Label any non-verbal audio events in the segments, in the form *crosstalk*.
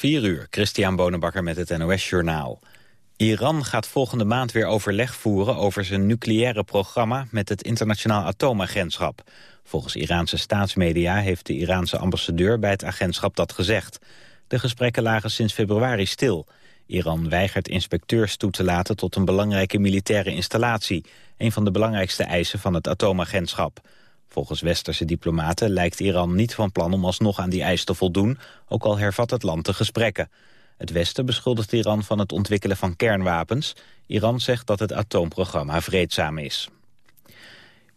4 uur, Christian Bonenbakker met het NOS Journaal. Iran gaat volgende maand weer overleg voeren over zijn nucleaire programma met het internationaal atoomagentschap. Volgens Iraanse staatsmedia heeft de Iraanse ambassadeur bij het agentschap dat gezegd. De gesprekken lagen sinds februari stil. Iran weigert inspecteurs toe te laten tot een belangrijke militaire installatie, een van de belangrijkste eisen van het atoomagentschap. Volgens westerse diplomaten lijkt Iran niet van plan om alsnog aan die eis te voldoen, ook al hervat het land de gesprekken. Het Westen beschuldigt Iran van het ontwikkelen van kernwapens. Iran zegt dat het atoomprogramma vreedzaam is.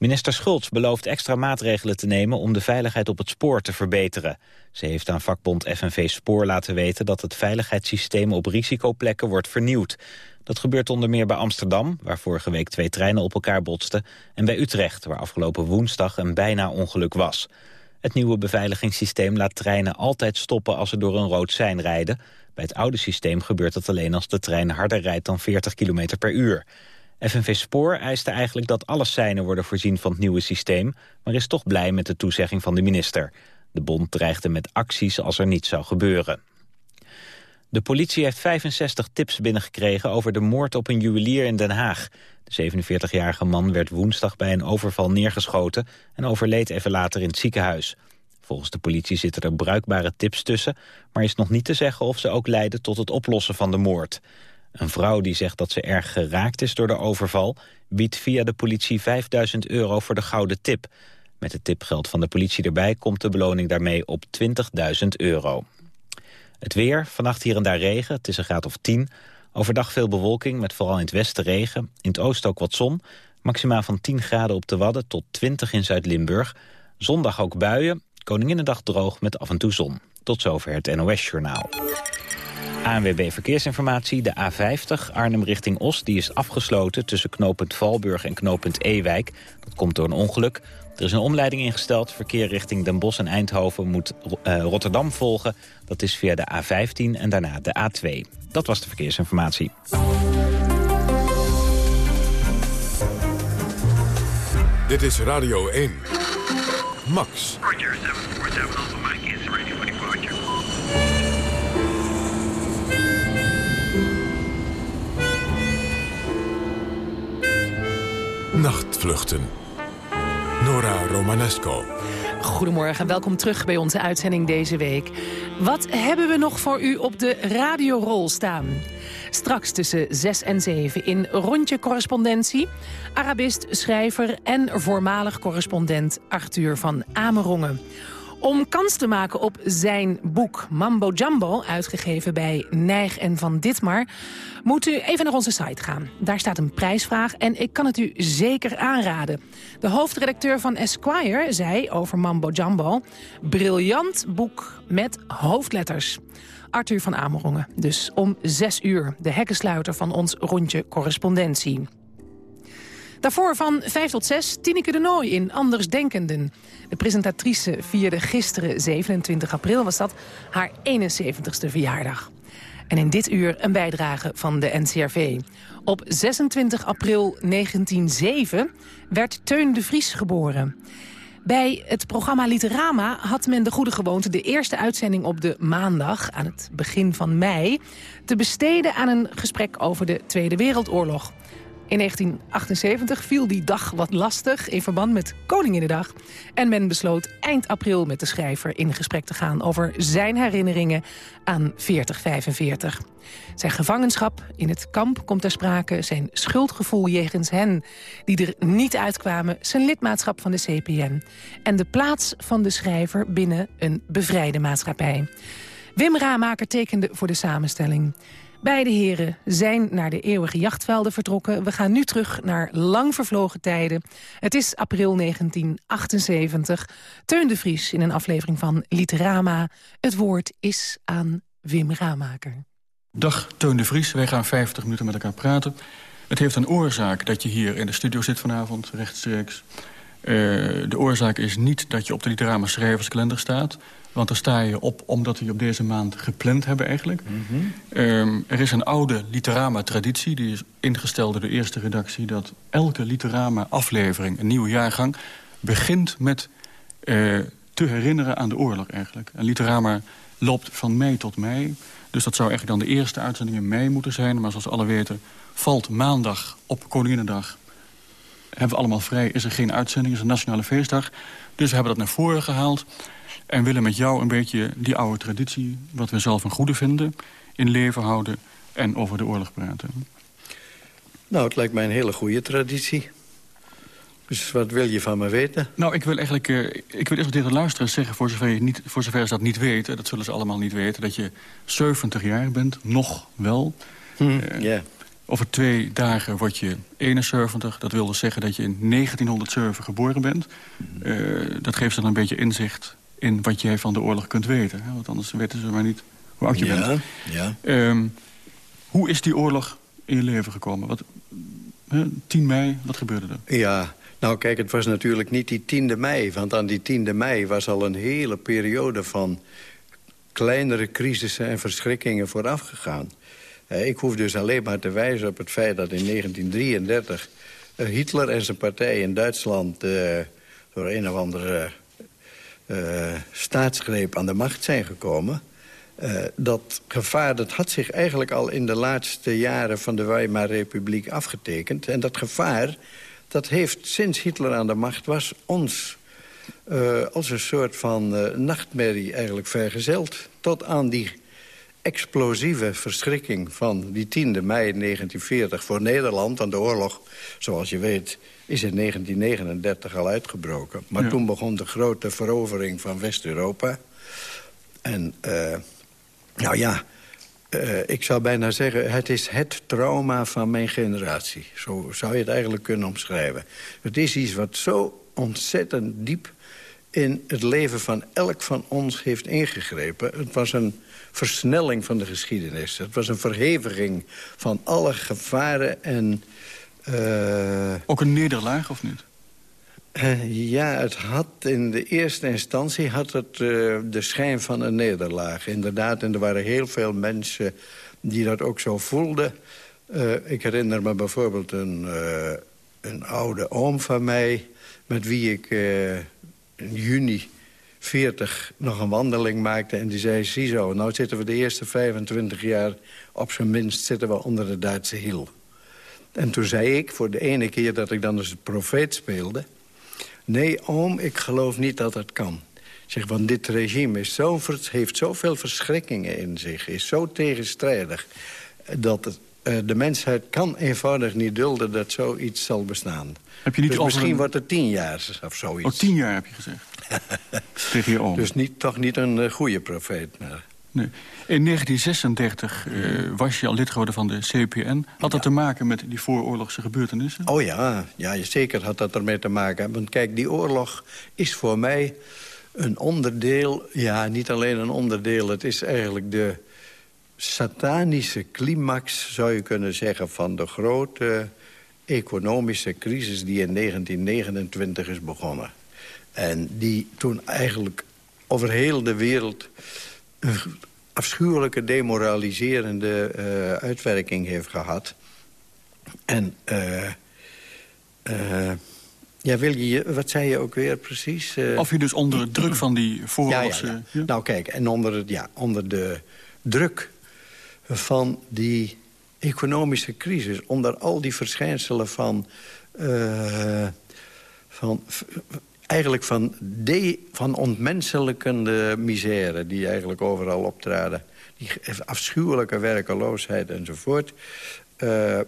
Minister Schultz belooft extra maatregelen te nemen om de veiligheid op het spoor te verbeteren. Ze heeft aan vakbond FNV Spoor laten weten dat het veiligheidssysteem op risicoplekken wordt vernieuwd. Dat gebeurt onder meer bij Amsterdam, waar vorige week twee treinen op elkaar botsten... en bij Utrecht, waar afgelopen woensdag een bijna ongeluk was. Het nieuwe beveiligingssysteem laat treinen altijd stoppen als ze door een rood sein rijden. Bij het oude systeem gebeurt dat alleen als de trein harder rijdt dan 40 km per uur. FNV Spoor eiste eigenlijk dat alle seinen worden voorzien van het nieuwe systeem... maar is toch blij met de toezegging van de minister. De bond dreigde met acties als er niets zou gebeuren. De politie heeft 65 tips binnengekregen over de moord op een juwelier in Den Haag. De 47-jarige man werd woensdag bij een overval neergeschoten... en overleed even later in het ziekenhuis. Volgens de politie zitten er bruikbare tips tussen... maar is nog niet te zeggen of ze ook leiden tot het oplossen van de moord. Een vrouw die zegt dat ze erg geraakt is door de overval... biedt via de politie 5000 euro voor de gouden tip. Met het tipgeld van de politie erbij komt de beloning daarmee op 20.000 euro. Het weer, vannacht hier en daar regen, het is een graad of 10. Overdag veel bewolking, met vooral in het westen regen. In het oosten ook wat zon. Maximaal van 10 graden op de Wadden tot 20 in Zuid-Limburg. Zondag ook buien, Koninginnedag droog met af en toe zon. Tot zover het NOS-journaal. ANWB Verkeersinformatie, de A50 Arnhem richting Os... die is afgesloten tussen knooppunt Valburg en knooppunt Ewijk. Dat komt door een ongeluk. Er is een omleiding ingesteld. Verkeer richting Den Bosch en Eindhoven moet uh, Rotterdam volgen. Dat is via de A15 en daarna de A2. Dat was de verkeersinformatie. Dit is Radio 1. Max. Roger, 747 Nachtvluchten. Nora Romanesco. Goedemorgen en welkom terug bij onze uitzending deze week. Wat hebben we nog voor u op de radiorol staan? Straks tussen 6 en 7 in Rondje Correspondentie... Arabist, schrijver en voormalig correspondent Arthur van Amerongen. Om kans te maken op zijn boek Mambo Jumbo, uitgegeven bij Nijg en Van Ditmar, moet u even naar onze site gaan. Daar staat een prijsvraag en ik kan het u zeker aanraden. De hoofdredacteur van Esquire zei over Mambo Jumbo... briljant boek met hoofdletters. Arthur van Amerongen, dus om zes uur. De hekkensluiter van ons rondje correspondentie. Daarvoor van 5 tot 6 Tineke de Nooi in Andersdenkenden. De presentatrice vierde gisteren, 27 april was dat, haar 71ste verjaardag. En in dit uur een bijdrage van de NCRV. Op 26 april 1907 werd Teun de Vries geboren. Bij het programma Literama had men de goede gewoonte... de eerste uitzending op de maandag, aan het begin van mei... te besteden aan een gesprek over de Tweede Wereldoorlog. In 1978 viel die dag wat lastig in verband met Koninginnedag. En men besloot eind april met de schrijver in gesprek te gaan... over zijn herinneringen aan 4045. Zijn gevangenschap in het kamp komt ter sprake... zijn schuldgevoel jegens hen die er niet uitkwamen... zijn lidmaatschap van de CPN... en de plaats van de schrijver binnen een bevrijde maatschappij. Wim Ramaker tekende voor de samenstelling... Beide heren zijn naar de eeuwige jachtvelden vertrokken. We gaan nu terug naar lang vervlogen tijden. Het is april 1978. Teun de Vries in een aflevering van Literama. Het woord is aan Wim Ramaker. Dag Teun de Vries, wij gaan 50 minuten met elkaar praten. Het heeft een oorzaak dat je hier in de studio zit vanavond, rechtstreeks. Uh, de oorzaak is niet dat je op de Literama schrijverskalender staat... Want daar sta je op omdat we je op deze maand gepland hebben eigenlijk. Mhm. Ehm, er is een oude Literama-traditie, die is ingesteld door de eerste redactie... dat elke Literama-aflevering, een nieuwe jaargang... begint met uh, te herinneren aan de oorlog eigenlijk. En Literama loopt van mei tot mei. Dus dat zou eigenlijk dan de eerste uitzending in mei moeten zijn. Maar zoals alle weten valt maandag op Koninginnedag... hebben we allemaal vrij, is er geen uitzending, is een nationale feestdag. Dus we hebben dat naar voren gehaald. En willen met jou een beetje die oude traditie... wat we zelf een goede vinden, in leven houden... en over de oorlog praten. Nou, het lijkt mij een hele goede traditie. Dus wat wil je van me weten? Nou, ik wil eigenlijk, uh, ik wil eerst tegen de luisteraars zeggen... Voor zover, je niet, voor zover ze dat niet weten, dat zullen ze allemaal niet weten... dat je 70 jaar bent, nog wel. Hm, uh, Over twee dagen word je 71. Dat wil dus zeggen dat je in 1907 geboren bent. Uh, dat geeft dan een beetje inzicht in wat jij van de oorlog kunt weten. Hè? Want anders weten ze maar niet hoe oud je ja, bent. Ja. Um, hoe is die oorlog in je leven gekomen? Wat, 10 mei, wat gebeurde er? Ja, nou kijk, het was natuurlijk niet die 10e mei. Want aan die 10e mei was al een hele periode van kleinere crisissen en verschrikkingen vooraf gegaan. Ik hoef dus alleen maar te wijzen op het feit dat in 1933... Eh, Hitler en zijn partij in Duitsland uh, door een of andere staatsgreep aan de macht zijn gekomen... Uh, dat gevaar dat had zich eigenlijk al in de laatste jaren van de Weimar-republiek afgetekend. En dat gevaar dat heeft sinds Hitler aan de macht was ons uh, als een soort van nachtmerrie eigenlijk vergezeld. Tot aan die explosieve verschrikking van die 10e mei 1940 voor Nederland. Want de oorlog, zoals je weet, is in 1939 al uitgebroken. Maar ja. toen begon de grote verovering van West-Europa. En uh, nou ja, uh, ik zou bijna zeggen, het is het trauma van mijn generatie. Zo zou je het eigenlijk kunnen omschrijven. Het is iets wat zo ontzettend diep in het leven van elk van ons heeft ingegrepen. Het was een versnelling van de geschiedenis. Het was een verheviging van alle gevaren en... Uh... Ook een nederlaag, of niet? Uh, ja, het had in de eerste instantie had het uh, de schijn van een nederlaag. Inderdaad, en er waren heel veel mensen die dat ook zo voelden. Ik herinner me bijvoorbeeld een, een oude oom van mij... met wie ik in juni 40 nog een wandeling maakte. En die zei, ziezo, nou zitten we de eerste 25 jaar... op zijn minst zitten we onder de Duitse hiel. En toen zei ik, voor de ene keer dat ik dan als profeet speelde... Nee, oom, ik geloof niet dat het kan. Zeg, want dit regime is zo, heeft zoveel verschrikkingen in zich... is zo tegenstrijdig... dat het, de mensheid kan eenvoudig niet dulden dat zoiets zal bestaan. Heb je niet dus over misschien een... wordt het tien jaar of zoiets. Oh, tien jaar heb je gezegd. *laughs* Tegen je oom. Dus niet, toch niet een uh, goede profeet. Maar... Nee. In 1936 uh, was je al lid geworden van de CPN. Had dat ja. te maken met die vooroorlogse gebeurtenissen? Oh ja, ja, zeker had dat ermee te maken. Want kijk, die oorlog is voor mij een onderdeel... ja, niet alleen een onderdeel, het is eigenlijk de satanische climax... zou je kunnen zeggen, van de grote economische crisis... die in 1929 is begonnen. En die toen eigenlijk over heel de wereld een afschuwelijke demoraliserende uh, uitwerking heeft gehad. En uh, uh, ja, wil je, wat zei je ook weer precies? of je dus onder de druk van die vooroorlogse... Ja, ja, ja. Nou kijk, en onder, het, ja, onder de druk van die economische crisis... onder al die verschijnselen van... van eigenlijk van, de, van ontmenselijkende misère... die eigenlijk overal optraden. Die afschuwelijke werkeloosheid enzovoort... Uh,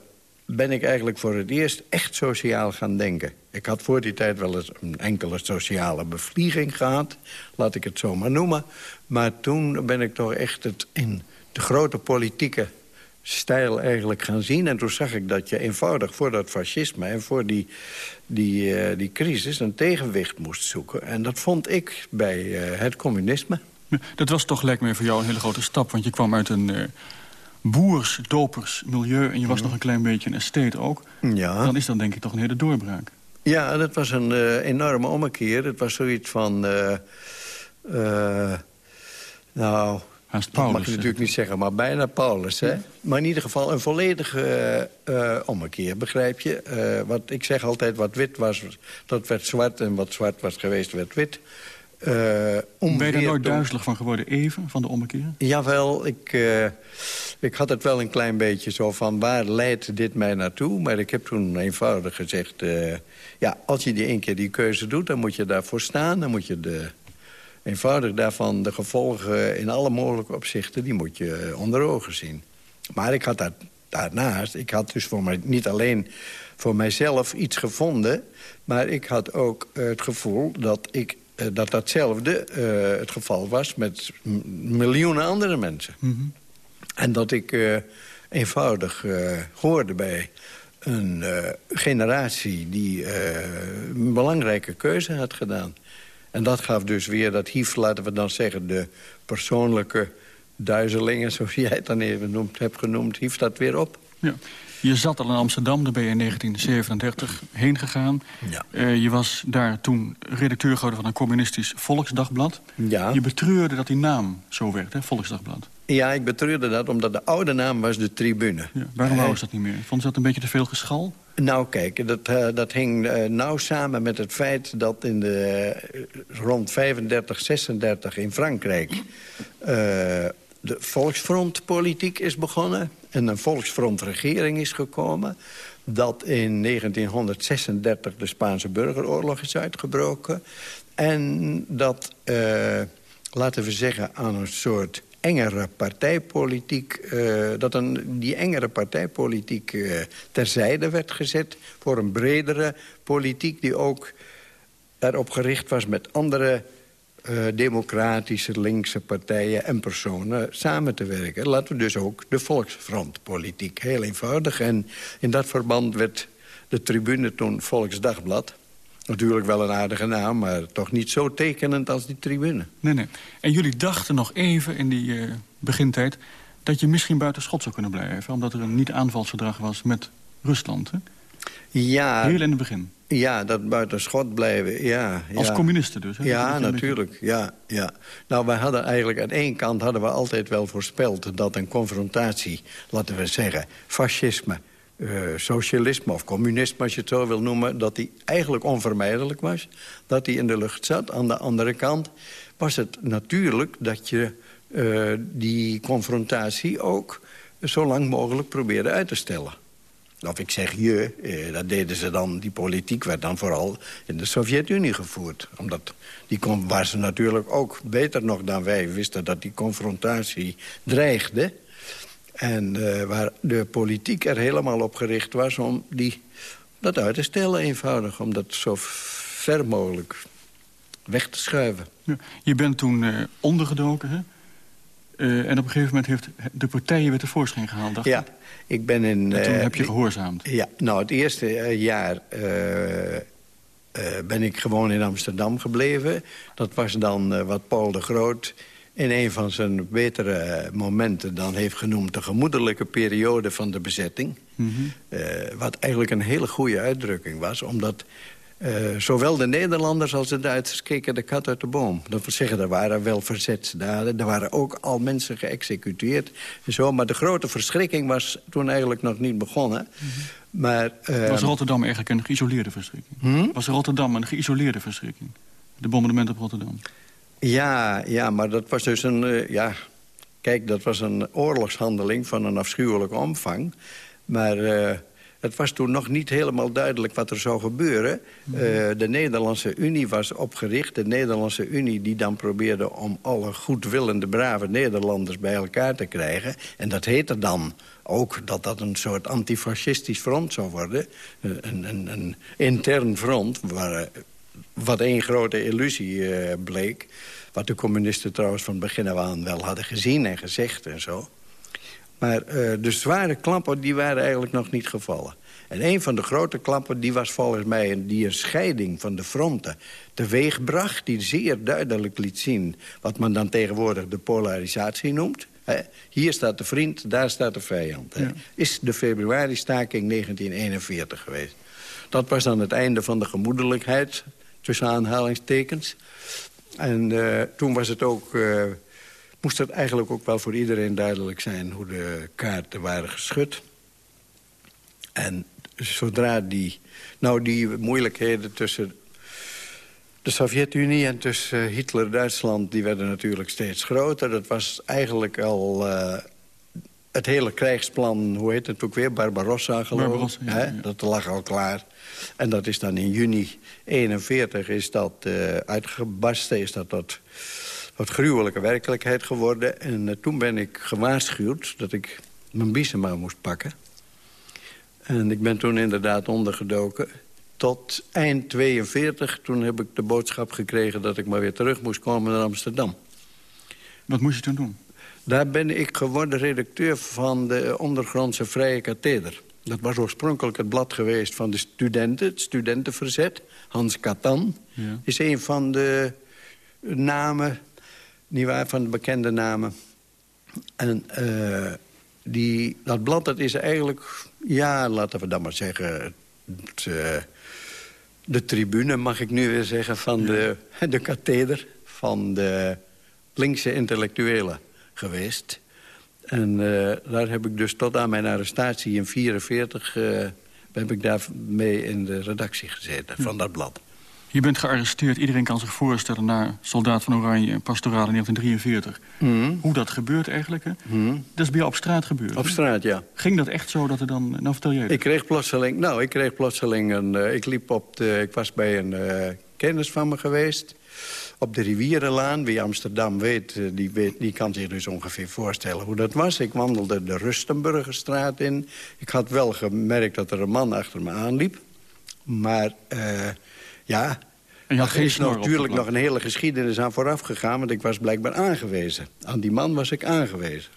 ben ik eigenlijk voor het eerst echt sociaal gaan denken. Ik had voor die tijd wel eens een enkele sociale bevlieging gehad. Laat ik het zo maar noemen. Maar toen ben ik toch echt het in de grote politieke stijl eigenlijk gaan zien. En toen zag ik dat je eenvoudig voor dat fascisme... en voor die, die, uh, die crisis een tegenwicht moest zoeken. En dat vond ik bij uh, het communisme. Dat was toch, lijkt me, voor jou een hele grote stap. Want je kwam uit een uh, boers, dopers milieu... en je was nog een klein beetje een estate ook. Ja. Dan is dat denk ik toch een hele doorbraak. Ja, dat was een enorme ommekeer. Het was zoiets van... nou, Haast dat mag je natuurlijk niet zeggen, maar bijna Paulus. Hè? Maar in ieder geval een volledige uh, ommekeer, begrijp je? Uh, wat, ik zeg altijd, wat wit was, dat werd zwart... en wat zwart was geweest, werd wit. Uh, ben je er nooit duizelig van geworden, even, van de ommekeer? Jawel, ik, uh, ik had het wel een klein beetje zo van... waar leidt dit mij naartoe? Maar ik heb toen eenvoudig gezegd... Uh, ja, als je die één keer die keuze doet, dan moet je daarvoor staan. Dan moet je de, eenvoudig daarvan de gevolgen in alle mogelijke opzichten... die moet je onder ogen zien. Maar ik had daar, daarnaast, ik had dus voor mij niet alleen voor mijzelf iets gevonden... maar ik had ook het gevoel dat ik uh, dat datzelfde uh, het geval was met miljoenen andere mensen. Mm -hmm. En dat ik uh, eenvoudig hoorde bij een generatie die een belangrijke keuze had gedaan. En dat gaf dus weer, dat hief, laten we dan zeggen... de persoonlijke duizelingen, zoals jij het dan even noemt, hebt genoemd... hief dat weer op. Ja. Je zat al in Amsterdam, daar ben je in 1937 heen gegaan. Ja. Uh, je was daar toen redacteur geworden van een communistisch Volksdagblad. Ja. Je betreurde dat die naam zo werd, hè, Volksdagblad. Ja, ik betreurde dat omdat de oude naam was de Tribune. Ja, waarom wou ze dat niet meer? Vond ze dat een beetje te veel geschal? Nou, kijk, dat, uh, dat hing uh, nauw samen met het feit dat in de uh, rond 35, 36 in Frankrijk... de volksfrontpolitiek is begonnen en een volksfrontregering is gekomen... dat in 1936 de Spaanse burgeroorlog is uitgebroken... en dat, laten we zeggen, aan een soort engere partijpolitiek... Uh, dat een, die engere partijpolitiek uh, terzijde werd gezet... voor een bredere politiek die ook daarop gericht was met andere uh, democratische linkse partijen en personen samen te werken. Laten we dus ook de volksfrontpolitiek. Heel eenvoudig. En in dat verband werd de tribune toen Volksdagblad. Natuurlijk wel een aardige naam, maar toch niet zo tekenend als die tribune. Nee, nee. En jullie dachten nog even in die uh, begintijd... dat je misschien buiten schot zou kunnen blijven... omdat er een niet-aanvalsverdrag was met Rusland, hè? Ja. Heel in het begin. Ja, dat buiten schot blijven, ja. Als ja. communisten dus? Hè? Ja, natuurlijk, ja, ja. Nou, wij hadden eigenlijk aan één kant hadden we altijd wel voorspeld... dat een confrontatie, laten we zeggen, fascisme... Uh, socialisme of communisme, als je het zo wil noemen... dat die eigenlijk onvermijdelijk was, dat die in de lucht zat. Aan de andere kant was het natuurlijk dat je uh, die confrontatie ook... zo lang mogelijk probeerde uit te stellen. Of ik zeg je, eh, dat deden ze dan, die politiek werd dan vooral in de Sovjet-Unie gevoerd. Omdat die waar ze natuurlijk ook beter nog dan wij wisten dat die confrontatie dreigde. En uh, waar de politiek er helemaal op gericht was om die, dat uit te stellen eenvoudig. Om dat zo ver mogelijk weg te schuiven. Ja, je bent toen uh, ondergedoken, hè? Uh, en op een gegeven moment heeft de partij je weer tevoorschijn gehaald, dacht ja, ik ben in... En toen heb je gehoorzaamd. Ja, nou, het eerste jaar ben ik gewoon in Amsterdam gebleven. Dat was dan wat Paul de Groot in een van zijn betere momenten dan heeft genoemd... de gemoedelijke periode van de bezetting. Mm -hmm. wat eigenlijk een hele goede uitdrukking was, omdat... Uh, zowel de Nederlanders als de Duitsers keken de kat uit de boom. Dat wil zeggen, er waren wel verzetsdaden. Er waren ook al mensen geëxecuteerd. En zo, maar de grote verschrikking was toen eigenlijk nog niet begonnen. Mm -hmm. maar, uh, was Rotterdam eigenlijk een geïsoleerde verschrikking? Hmm? Was Rotterdam een geïsoleerde verschrikking? De bombardement op Rotterdam? Ja, ja maar dat was dus een... Uh, ja, kijk, dat was een oorlogshandeling van een afschuwelijke omvang. Maar... Het was toen nog niet helemaal duidelijk wat er zou gebeuren. Mm. Uh, de Nederlandse Unie was opgericht. De Nederlandse Unie die dan probeerde om alle goedwillende, brave Nederlanders bij elkaar te krijgen. En dat heette dan ook dat dat een soort antifascistisch front zou worden. Een, een, een intern front, waar, wat één grote illusie uh, bleek. Wat de communisten trouwens van begin af aan wel hadden gezien en gezegd en zo. Maar uh, de zware klappen die waren eigenlijk nog niet gevallen. En een van de grote klappen die was volgens mij een, die een scheiding van de fronten teweegbracht... die zeer duidelijk liet zien wat men dan tegenwoordig de polarisatie noemt. He, hier staat de vriend, daar staat de vijand. Ja. Is de februari-staking 1941 geweest. Dat was dan het einde van de gemoedelijkheid, tussen aanhalingstekens. En uh, toen was het ook... Uh, moest het eigenlijk ook wel voor iedereen duidelijk zijn... hoe de kaarten waren geschud. En zodra die, nou die moeilijkheden tussen de Sovjet-Unie en tussen Hitler en Duitsland... die werden natuurlijk steeds groter. Dat was eigenlijk al uh, het hele krijgsplan... hoe heet het ook weer? Barbarossa, geloof ik. Barbarossa, ja, ja. Dat lag al klaar. En dat is dan in juni 41 is dat uh, uitgebarsten... is dat tot, tot gruwelijke werkelijkheid geworden. En uh, toen ben ik gewaarschuwd dat ik mijn biezen moest pakken. En ik ben toen inderdaad ondergedoken tot eind 42. Toen heb ik de boodschap gekregen dat ik maar weer terug moest komen naar Amsterdam. Wat moest je toen doen? Daar ben ik geworden redacteur van de Ondergrondse Vrije Katheder. Dat was oorspronkelijk het blad geweest van de studenten, het studentenverzet. Hans Katan ja. is een van de namen, nietwaar, van de bekende namen. En uh, die, dat blad dat is eigenlijk, ja, laten we dat maar zeggen... Het, uh, de tribune, mag ik nu weer zeggen, van de, *laughs* de katheder... van de linkse intellectuelen geweest. En uh, daar heb ik dus tot aan mijn arrestatie in 1944... Uh, heb ik daar mee in de redactie gezeten van dat blad. Je bent gearresteerd. Iedereen kan zich voorstellen naar Soldaat van Oranje in 1943. Mm. Hoe dat gebeurt eigenlijk. Hè? Mm. Dat is bij jou op straat gebeurd. Op straat, ja. Ging dat echt zo dat er dan... Nou, vertel jij het. Ik kreeg plotseling... Nou, ik kreeg plotseling een... Uh, ik liep op de... Ik was bij een uh, kennis van me geweest. Op de Rivierenlaan. Wie Amsterdam weet, uh, die weet, die kan zich dus ongeveer voorstellen hoe dat was. Ik wandelde de Rustenburgerstraat in. Ik had wel gemerkt dat er een man achter me aanliep. Maar... Ja, je had er is natuurlijk nog een hele geschiedenis aan vooraf gegaan... want ik was blijkbaar aangewezen. Aan die man was ik aangewezen.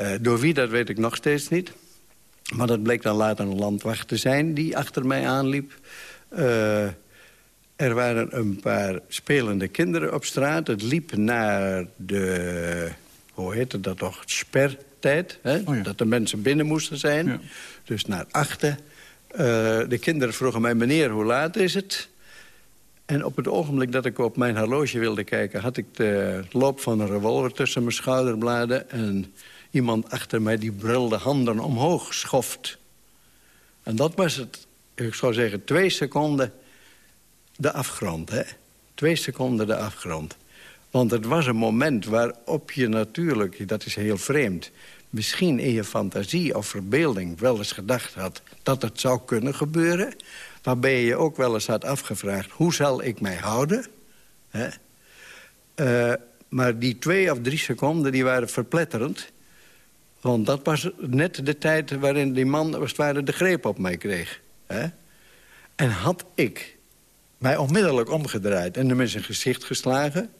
Uh, door wie, dat weet ik nog steeds niet. Maar dat bleek dan later een landwacht te zijn die achter mij aanliep. Uh, er waren een paar spelende kinderen op straat. Het liep naar de, hoe heette dat toch, spertijd. Hè? Oh ja. Dat de mensen binnen moesten zijn. Ja. Dus naar achter... Uh, de kinderen vroegen mij, meneer, hoe laat is het? En op het ogenblik dat ik op mijn horloge wilde kijken... had ik de loop van een revolver tussen mijn schouderbladen... en iemand achter mij die brulde handen omhoog schoft. En dat was het, ik zou zeggen, twee seconden de afgrond. Hè? Twee seconden de afgrond. Want het was een moment waarop je natuurlijk, dat is heel vreemd misschien in je fantasie of verbeelding wel eens gedacht had... dat het zou kunnen gebeuren. Waarbij je ook wel eens had afgevraagd... hoe zal ik mij houden? Hè? Uh, maar die twee of drie seconden die waren verpletterend. Want dat was net de tijd waarin die man als het ware de greep op mij kreeg. Hè? En had ik mij onmiddellijk omgedraaid en hem in zijn gezicht geslagen...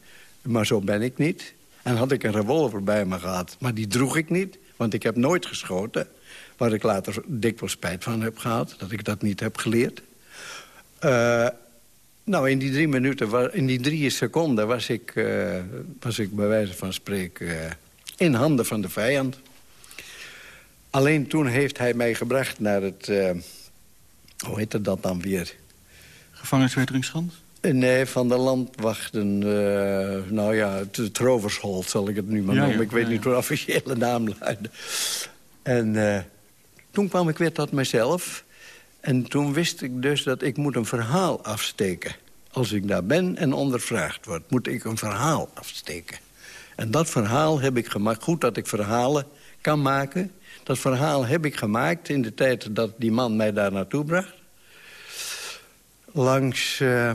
maar zo ben ik niet... En had ik een revolver bij me gehad, maar die droeg ik niet. Want ik heb nooit geschoten. Waar ik later dikwijls spijt van heb gehad. Dat ik dat niet heb geleerd. Uh, nou, in die drie minuten, in die drie seconden... was ik, uh, was ik bij wijze van spreken uh, in handen van de vijand. Alleen toen heeft hij mij gebracht naar het... hoe heette dat dan weer? Gevangenisweteringsschans? Nee, van de landwachten. Uh, nou ja, het Troversholt zal ik het nu maar Ja, noemen. ja, ik weet ja, niet hoe de officiële naam luidde. En uh, toen kwam ik weer tot mezelf. En toen wist ik dus dat ik moet een verhaal afsteken. Als ik daar ben en ondervraagd word, moet ik een verhaal afsteken. En dat verhaal heb ik gemaakt. Goed dat ik verhalen kan maken. Dat verhaal heb ik gemaakt in de tijd dat die man mij daar naartoe bracht. Langs... Uh,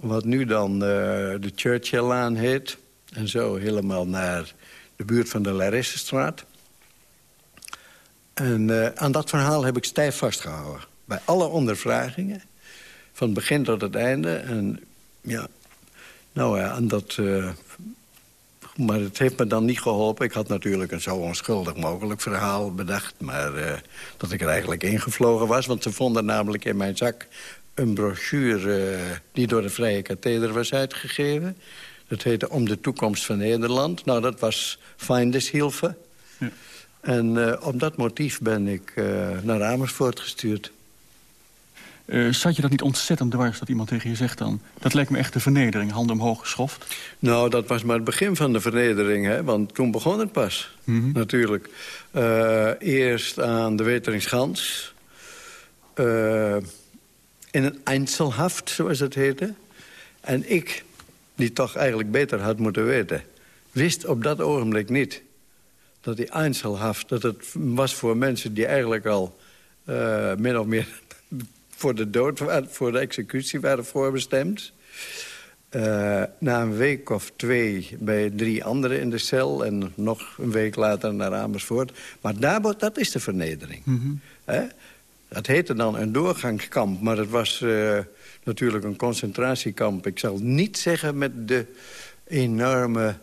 wat nu dan uh, de Churchillaan heet. En zo helemaal naar de buurt van de Larissestraat. En uh, aan dat verhaal heb ik stijf vastgehouden. Bij alle ondervragingen. Van het begin tot het einde. En ja, nou ja, en dat... Maar het heeft me dan niet geholpen. Ik had natuurlijk een zo onschuldig mogelijk verhaal bedacht. Maar dat ik er eigenlijk ingevlogen was. Want ze vonden namelijk in mijn zak een brochure die door de Vrije Katheder was uitgegeven. Dat heette Om de toekomst van Nederland. Nou, dat was Feindeshilfe. Ja. En uh, op dat motief ben ik uh, naar Amersfoort gestuurd. Uh, zat je dat niet ontzettend dwars dat iemand tegen je zegt dan? Dat lijkt me echt de vernedering, handen omhoog geschoft. Nou, dat was maar het begin van de vernedering, hè? want toen begon het pas, mm -hmm. natuurlijk. Eerst aan de Weteringschans. In een Einzelhaft, zoals het heette. En ik, die toch eigenlijk beter had moeten weten... wist op dat ogenblik niet dat die Einzelhaft... dat het was voor mensen die eigenlijk al uh, min of meer *laughs* voor de dood, voor de executie waren voorbestemd. Uh, na een week of twee bij drie anderen in de cel... en nog een week later naar Amersfoort. Maar daar, dat is de vernedering. Mm Dat heette dan een doorgangskamp, maar het was uh, natuurlijk een concentratiekamp. Ik zal niet zeggen met de enorme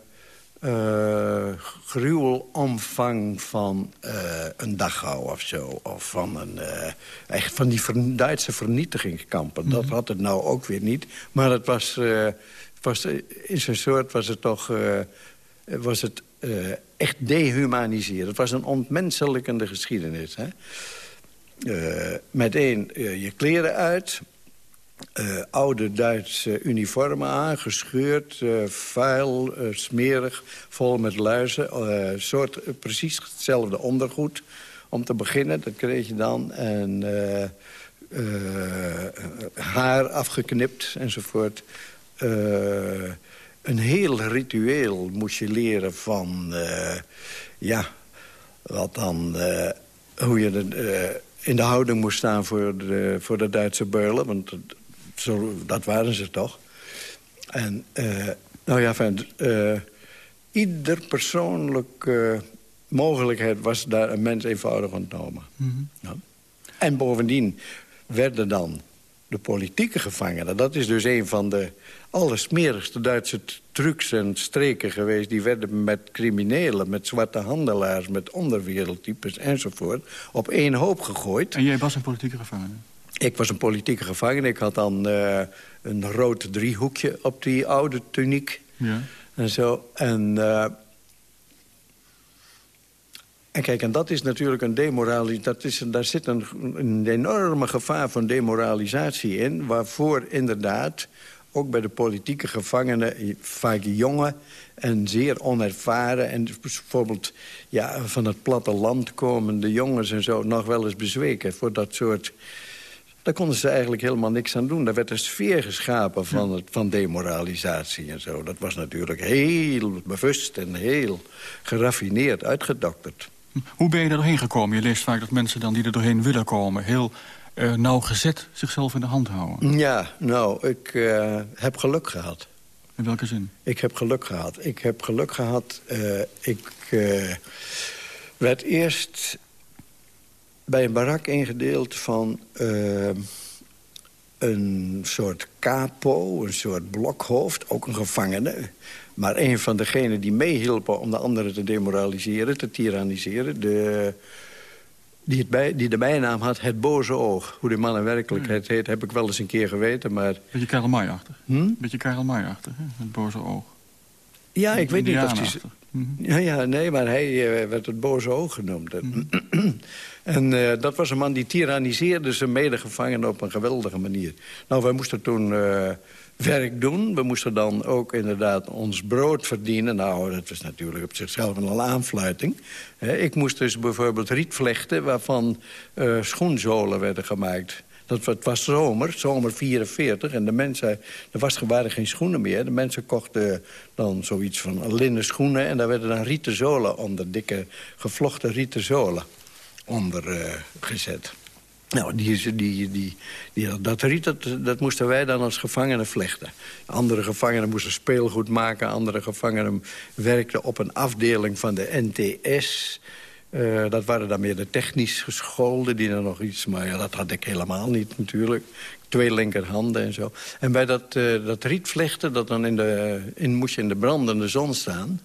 uh, gruwelomvang van uh, een Dachau of zo. Of van, een, uh, echt van die ver Duitse vernietigingskampen. Dat mhm. had het nou ook weer niet. Maar het was, was in zijn soort was het toch was het, echt dehumaniseren. Het was een ontmenselijkende geschiedenis. Hè? Meteen je kleren uit uh, oude Duitse uniformen aan, gescheurd, vuil, smerig, vol met luizen. soort, precies hetzelfde ondergoed. Om te beginnen, dat kreeg je dan. En haar afgeknipt enzovoort. een heel ritueel moest je leren van... ja, wat dan... hoe je de, in de houding moest staan voor de, voor de Duitse beulen. Want zo, dat waren ze toch. En, uh, nou ja, van, uh, ieder persoonlijke mogelijkheid was daar een mens eenvoudig ontnomen. Mm ja. En bovendien werden dan de politieke gevangenen... dat is dus een van de allersmerigste Duitse trucs en streken geweest... die werden met criminelen, met zwarte handelaars... met onderwereldtypes enzovoort... op één hoop gegooid. En jij was een politieke gevangene? Ik was een politieke gevangene. Ik had dan uh, een rood driehoekje op die oude tuniek. Ja. En zo. En, uh, en kijk, en dat is natuurlijk een demoralisatie. Daar zit een, een enorme gevaar van demoralisatie in... waarvoor inderdaad ook bij de politieke gevangenen... vaak jonge en zeer onervaren... en bijvoorbeeld ja, van het platteland komende jongens en zo... nog wel eens bezweken voor dat soort daar konden ze eigenlijk helemaal niks aan doen. Daar werd een sfeer geschapen van, het, van demoralisatie en zo. Dat was natuurlijk heel bewust en heel geraffineerd uitgedokterd. Hoe ben je er doorheen gekomen? Je leest vaak dat mensen dan die er doorheen willen komen... heel uh, nauwgezet zichzelf in de hand houden. Ja, nou, ik uh, heb geluk gehad. In welke zin? Ik heb geluk gehad. Ik heb geluk gehad. Uh, ik werd eerst bij een barak ingedeeld van een soort capo, een soort blokhoofd, ook een gevangene. Maar een van degenen die meehielpen om de anderen te demoraliseren, te tyranniseren... De, die, het bij, die de bijnaam had Het Boze Oog. Hoe die man in werkelijkheid heet, heb ik wel eens een keer geweten, maar... Beetje Karel May-achtig. Hm? Beetje Karel May-achtig, Het Boze Oog. Ja, ik weet niet of hij... Mhm. Ja, ja, nee, maar hij uh, werd het boze oog genoemd. Mhm. *clears throat* en uh, dat was een man die tyranniseerde zijn medegevangenen op een geweldige manier. Nou, wij moesten toen uh, werk doen. We moesten dan ook inderdaad ons brood verdienen. Nou, dat was natuurlijk op zichzelf een aanfluiting. ik moest dus bijvoorbeeld riet vlechten... waarvan schoenzolen werden gemaakt... Dat, het was zomer, zomer 44. En de mensen, er was, waren geen schoenen meer. De mensen kochten dan zoiets van linnen schoenen. En daar werden dan rieten zolen onder, dikke gevlochten rieten zolen onder uh, gezet. Nou, die, die, die, die, dat riet, dat, dat moesten wij dan als gevangenen vlechten. Andere gevangenen moesten speelgoed maken. Andere gevangenen werkten op een afdeling van de NTS... Uh, dat waren dan meer de technisch geschoolden die er nog iets... maar ja, dat had ik helemaal niet natuurlijk. Twee linkerhanden en zo. En bij dat, uh, dat rietvlechten, dat dan in de, in, moest je in de brandende zon staan...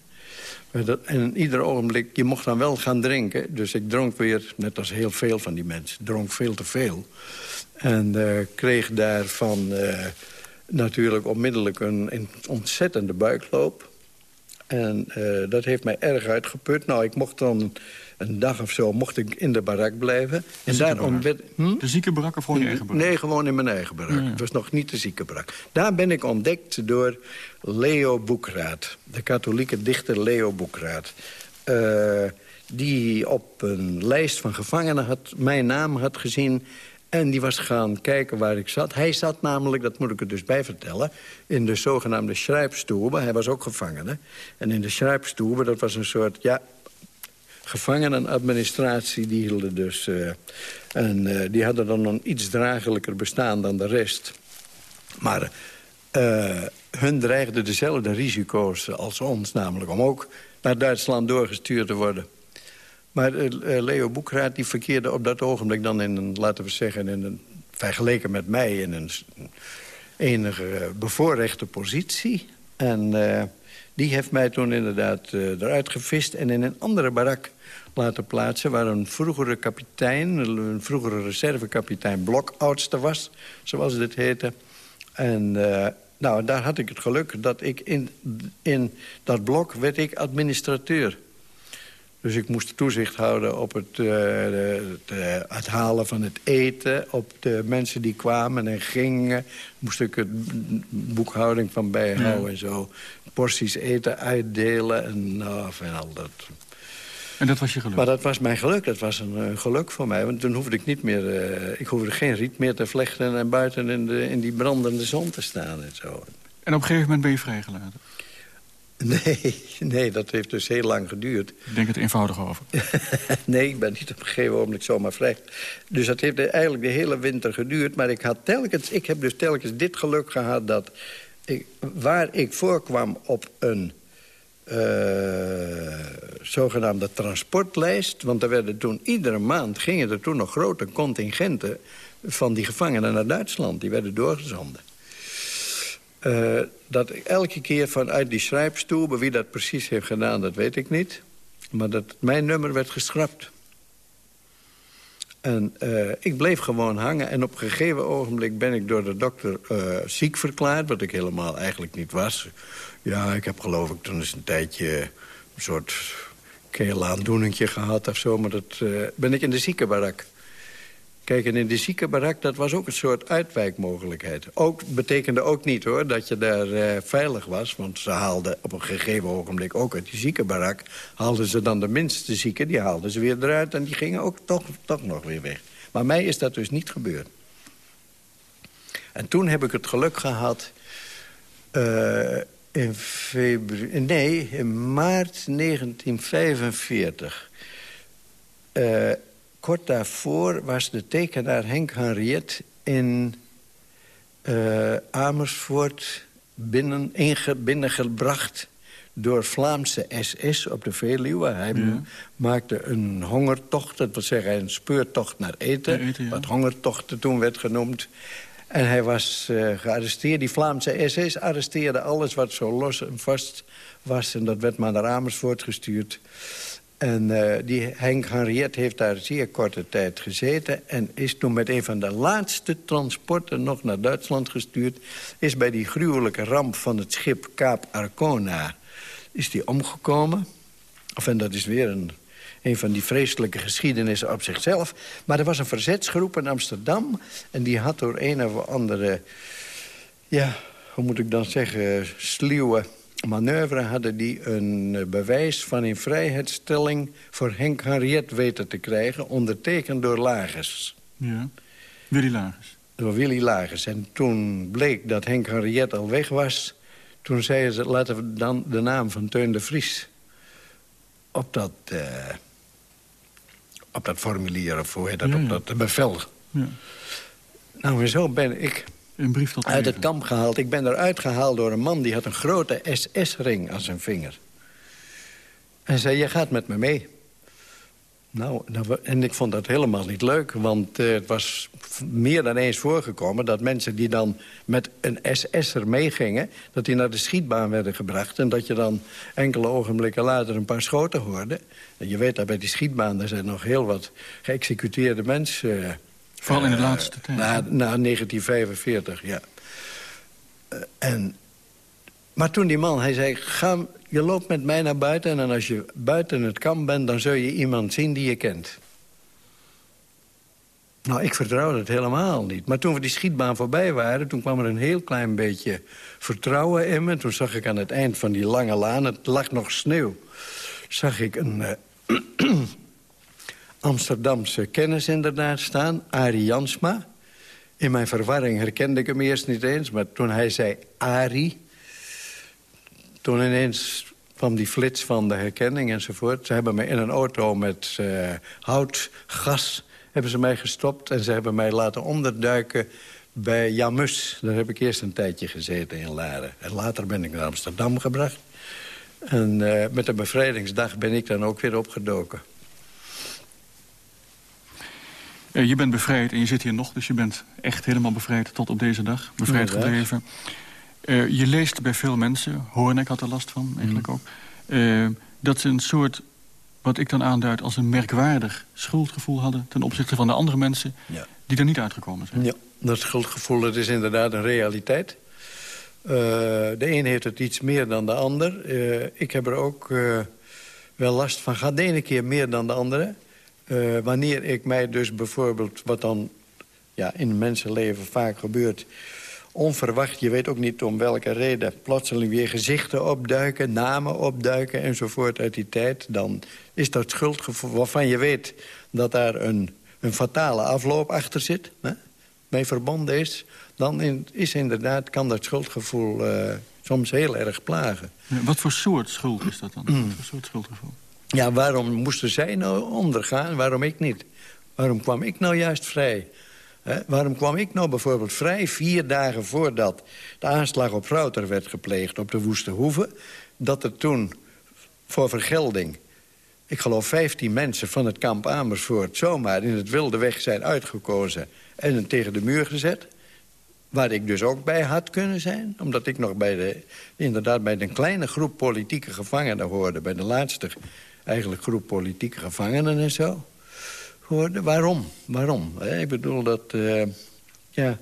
Dat, en ieder ogenblik, je mocht dan wel gaan drinken. Dus ik dronk weer, net als heel veel van die mensen, dronk veel te veel. En uh, kreeg daarvan natuurlijk onmiddellijk een, een ontzettende buikloop. En dat heeft mij erg uitgeput. Nou, ik mocht dan een dag of zo mocht ik in de barak blijven. De en daarom hm? De ziekenbarak of gewoon je eigen barak? Nee, gewoon in mijn eigen barak. Het was nog niet de ziekenbarak. Daar ben ik ontdekt door Leo Boekraat. De katholieke dichter Leo Boekraat. Uh, die op een lijst van gevangenen had, mijn naam had gezien... En die was gaan kijken waar ik zat. Hij zat namelijk, dat moet ik er dus bij vertellen... in de zogenaamde Schrijpstube. Hij was ook gevangene. En in de Schrijpstube, dat was een soort... ja, gevangenenadministratie, die hielden dus... Uh, en uh, die hadden dan een iets dragelijker bestaan dan de rest. Maar uh, hun dreigden dezelfde risico's als ons, namelijk om ook naar Duitsland doorgestuurd te worden. Maar uh, Leo Boekraat die verkeerde op dat ogenblik dan in een, laten we zeggen... In een, vergeleken met mij in een enige bevoorrechte positie. En die heeft mij toen inderdaad eruit gevist en in een andere barak laten plaatsen... waar een vroegere kapitein, een vroegere reservekapitein blokoudste was, zoals dit heette. En nou, daar had ik het geluk dat ik in, in dat blok werd ik administrateur. Dus ik moest toezicht houden op het, uh, het, uh, het, halen van het eten... op de mensen die kwamen en gingen. Moest ik het boekhouding van bijhouden ja. en zo. Porties eten uitdelen en, nou, en al dat. En dat was je geluk? Maar dat was mijn geluk. Dat was een uh, geluk voor mij. Want toen hoefde ik niet meer... ik hoefde geen riet meer te vlechten... en buiten in, de, in die brandende zon te staan en zo. En op een gegeven moment ben je vrijgelaten? *laughs* Nee, nee, dat heeft dus heel lang geduurd. Ik denk het eenvoudig over. *laughs* nee, ik ben niet op een gegeven moment zomaar vrij. Dus dat heeft eigenlijk de hele winter geduurd. Maar ik, had telkens, ik heb dus telkens dit geluk gehad dat... Ik, waar ik voorkwam op een uh, zogenaamde transportlijst... want er werden toen iedere maand gingen er toen nog grote contingenten... van die gevangenen naar Duitsland. Die werden doorgezonden. Uh, dat elke keer vanuit die schrijfstoel... wie dat precies heeft gedaan, dat weet ik niet. Maar dat mijn nummer werd geschrapt. En uh, ik bleef gewoon hangen. En op een gegeven ogenblik ben ik door de dokter uh, ziek verklaard... wat ik helemaal eigenlijk niet was. Ja, ik heb geloof ik toen eens een tijdje... een soort keelaandoeningje gehad of zo. Maar dat ben ik in de ziekenbarak. Kijk, en in de ziekenbarak, dat was ook een soort uitwijkmogelijkheid. Ook, betekende ook niet, hoor, dat je daar uh, veilig was. Want ze haalden op een gegeven ogenblik ook uit die ziekenbarak... haalden ze dan de minste zieken, die haalden ze weer eruit... en die gingen ook toch, toch nog weer weg. Maar mij is dat dus niet gebeurd. En toen heb ik het geluk gehad... Uh, in februari... Nee, in maart 1945... Uh, kort daarvoor was de tekenaar Henk Henriet in uh, Amersfoort binnen, inge, binnengebracht door Vlaamse SS op de Veluwe. Hij ja. maakte een hongertocht, dat wil zeggen een speurtocht naar eten... eten ja. wat hongertochten toen werd genoemd. En hij was uh, gearresteerd. Die Vlaamse SS arresteerde alles wat zo los en vast was... en dat werd maar naar Amersfoort gestuurd. En uh, die Henk Henriet heeft daar zeer korte tijd gezeten... en is toen met een van de laatste transporten nog naar Duitsland gestuurd... is bij die gruwelijke ramp van het schip Kaap Arcona is die omgekomen. Of en dat is weer een, een van die vreselijke geschiedenissen op zichzelf. Maar er was een verzetsgroep in Amsterdam... en die had door een of andere... ja, hoe moet ik dan zeggen, sluwe manoeuvre hadden die een bewijs van in vrijheidstelling... voor Henk Henriet weten te krijgen, ondertekend door Lagers. Ja, Willy Lagers. Door Willy Lagers. En toen bleek dat Henk Henriet al weg was... toen zeiden ze, laten we dan de naam van Teun de Vries... op dat, uh, op dat formulier, of hoe heet dat, ja, ja. op dat bevel. Ja. Nou, en zo ben ik een brief tot Uit het kamp gehaald. Ik ben eruit gehaald door een man die had een grote SS-ring aan zijn vinger. En zei, je gaat met me mee. Nou, en ik vond dat helemaal niet leuk. Want uh, het was meer dan eens voorgekomen dat mensen die dan met een SS'er meegingen... dat die naar de schietbaan werden gebracht... en dat je dan enkele ogenblikken later een paar schoten hoorde. En je weet dat bij die schietbaan... er zijn nog heel wat geëxecuteerde mensen... Vooral in de laatste tijd. Na, na 1945, ja. Uh, en, maar toen die man, hij zei... Ga, je loopt met mij naar buiten en als je buiten het kamp bent... dan zul je iemand zien die je kent. Nou, ik vertrouwde het helemaal niet. Maar toen we die schietbaan voorbij waren... toen kwam er een heel klein beetje vertrouwen in me. Toen zag ik aan het eind van die lange laan... het lag nog sneeuw... zag ik een... Uh, *clears throat* Amsterdamse kennis inderdaad staan. Arie Jansma. In mijn verwarring herkende ik hem eerst niet eens. Maar toen hij zei Arie... toen ineens kwam die flits van de herkenning enzovoort. Ze hebben me in een auto met uh, hout, gas... hebben ze mij gestopt en ze hebben mij laten onderduiken bij Jamus. Daar heb ik eerst een tijdje gezeten in Laren. En later ben ik naar Amsterdam gebracht. En uh, met de bevrijdingsdag ben ik dan ook weer opgedoken. Uh, je bent bevrijd en je zit hier nog, dus je bent echt helemaal bevrijd tot op deze dag. Bevrijd gebleven. Uh, je leest bij veel mensen, Hoornek had er last van eigenlijk mm. ook... dat ze een soort, wat ik dan aanduid als een merkwaardig schuldgevoel hadden... ten opzichte van de andere mensen ja. die er niet uitgekomen zijn. Ja, dat schuldgevoel dat is inderdaad een realiteit. Uh, de een heeft het iets meer dan de ander. Uh, ik heb er ook uh, wel last van gehad. De ene keer meer dan de andere. Wanneer ik mij dus bijvoorbeeld, wat dan ja, in mensenleven vaak gebeurt... onverwacht, je weet ook niet om welke reden... plotseling weer gezichten opduiken, namen opduiken enzovoort uit die tijd... dan is dat schuldgevoel waarvan je weet dat daar een, een fatale afloop achter zit... Hè, mee verbonden is dan is inderdaad, kan dat schuldgevoel uh, soms heel erg plagen. Wat voor soort schuld is dat dan? wat voor soort schuldgevoel? Ja, waarom moesten zij nou ondergaan, waarom ik niet? Waarom kwam ik nou juist vrij? Waarom kwam ik nou bijvoorbeeld vrij vier dagen voordat de aanslag op Router werd gepleegd op de Woeste Hoeve? Dat er toen voor vergelding, ik geloof 15 mensen van het kamp Amersfoort... zomaar in het wilde weg zijn uitgekozen en tegen de muur gezet. Waar ik dus ook bij had kunnen zijn. Omdat ik nog bij de, inderdaad bij een kleine groep politieke gevangenen hoorde. Bij de laatste eigenlijk groep politieke gevangenen en zo. Waarom? Waarom? Ik bedoel dat... Uh, ja,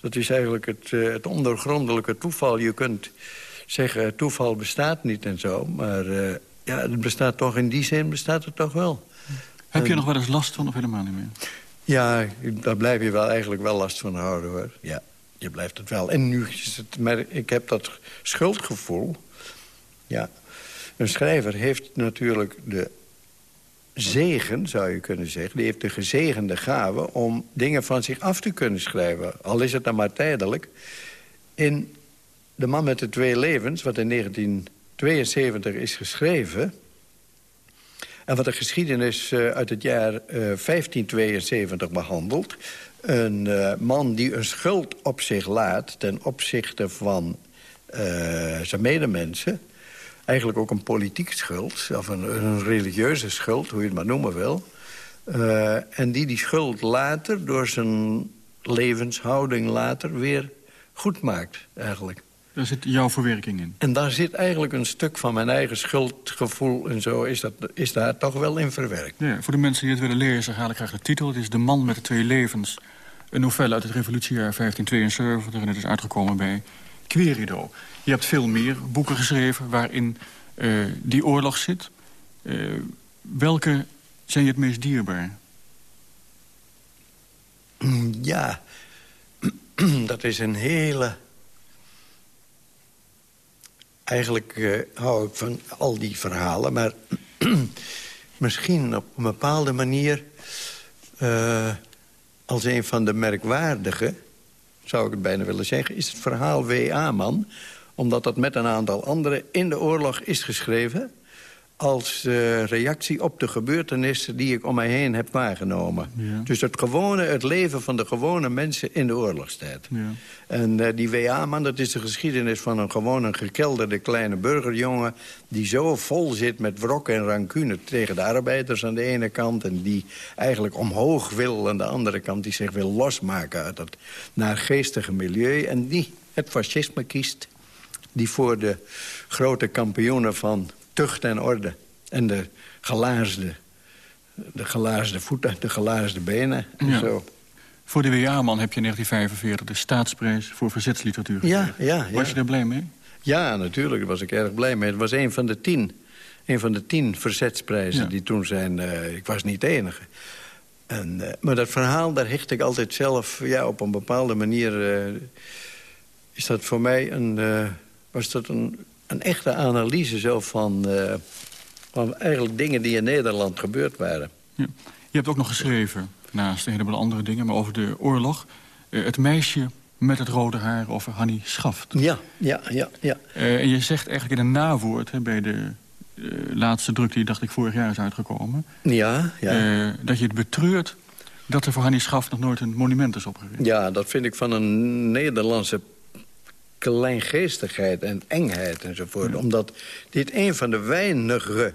dat is eigenlijk het, uh, het ondergrondelijke toeval. Je kunt zeggen, toeval bestaat niet en zo. Maar uh, ja, het bestaat toch in die zin, bestaat het toch wel. Heb je en, nog wel eens last van of helemaal niet meer? Ja, daar blijf je wel eigenlijk wel last van houden, hoor. Ja je blijft het wel. En nu is het, maar ik heb dat schuldgevoel. Ja, een schrijver heeft natuurlijk de zegen, zou je kunnen zeggen. Die heeft de gezegende gave om dingen van zich af te kunnen schrijven. Al is het dan maar tijdelijk. In De Man met de Twee Levens, wat in 1972 is geschreven... en wat de geschiedenis eh, uit het jaar 1572 eh, behandelt een uh, man die een schuld op zich laat... ten opzichte van zijn medemensen... eigenlijk ook een politieke schuld, of een, een, religieuze schuld... hoe je het maar noemen wil... Uh, en die die schuld later, door zijn levenshouding later... weer goed maakt, eigenlijk. Daar zit jouw verwerking in. En daar zit eigenlijk een stuk van mijn eigen schuldgevoel en zo... is, dat, is daar toch wel in verwerkt. Ja, voor de mensen die het willen lezen, haal ik graag de titel. Het is De Man met de Twee Levens een novelle uit het revolutiejaar 1572... en het is uitgekomen bij Querido. Je hebt veel meer boeken geschreven waarin uh, die oorlog zit. Uh, welke zijn je het meest dierbaar? Ja, *clears throat* dat is een hele... Eigenlijk uh, hou ik van al die verhalen, maar *clears throat* misschien op een bepaalde manier als een van de merkwaardige, zou ik het bijna willen zeggen... is het verhaal W.A. man omdat dat met een aantal anderen in de oorlog is geschreven als uh, reactie op de gebeurtenissen die ik om mij heen heb waargenomen. Ja. Dus het gewone, het leven van de gewone mensen in de oorlogstijd. Ja. En uh, die WA-man, dat is de geschiedenis van een gewoon een gekelderde kleine burgerjongen... die zo vol zit met wrok en rancune tegen de arbeiders aan de ene kant... en die eigenlijk omhoog wil aan de andere kant... die zich wil losmaken uit dat naargeestige milieu... en die het fascisme kiest die voor de grote kampioenen van tucht en orde. En de gelaarsde, de gelaarsde voeten, de gelaarsde benen en ja. zo. Voor de WA-man heb je in 1945 de staatsprijs voor verzetsliteratuur gekregen. Ja, ja, ja. Was je daar blij mee? Ja, natuurlijk. Daar was ik erg blij mee. Het was een van de tien, een van de tien verzetsprijzen die toen zijn... Uh, ik was niet de enige. En, uh, maar dat verhaal, daar hecht ik altijd zelf... Ja, op een bepaalde manier uh, is dat voor mij een... was dat een een echte analyse zo van, uh, van eigenlijk dingen die in Nederland gebeurd waren. Ja. Je hebt ook nog geschreven, naast een heleboel andere dingen... maar over de oorlog. Eh, het meisje met het rode haar over Hanni Schaft. Ja, ja, ja. ja. Eh, en je zegt eigenlijk in een nawoord hè, bij de eh, laatste druk... die dacht ik vorig jaar is uitgekomen... Ja, ja. eh, dat je het betreurt dat er voor Hanni Schaft nog nooit een monument is opgericht. Ja, dat vind ik van een Nederlandse kleingeestigheid en engheid enzovoort. Omdat dit een van de weinige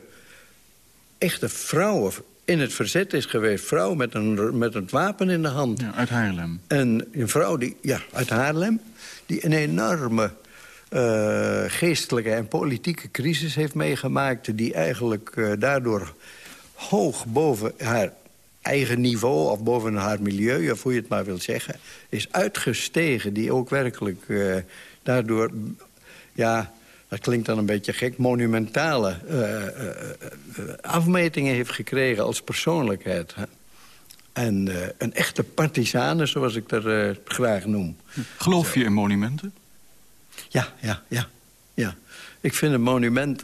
echte vrouwen in het verzet is geweest. Vrouw met een, met een wapen in de hand. Ja, uit Haarlem. En een vrouw die, ja, uit Haarlem, die een enorme eh, geestelijke en politieke crisis heeft meegemaakt... die eigenlijk eh, daardoor hoog boven haar eigen niveau... of boven haar milieu, of hoe je het maar wilt zeggen... is uitgestegen, die ook werkelijk eh, daardoor... ja, dat klinkt dan een beetje gek... monumentale eh, eh, afmetingen heeft gekregen als persoonlijkheid. Hè? En een echte partisane, zoals ik dat graag noem. Geloof je in monumenten? Ja, ja, ja. ja. Ik vind een monument...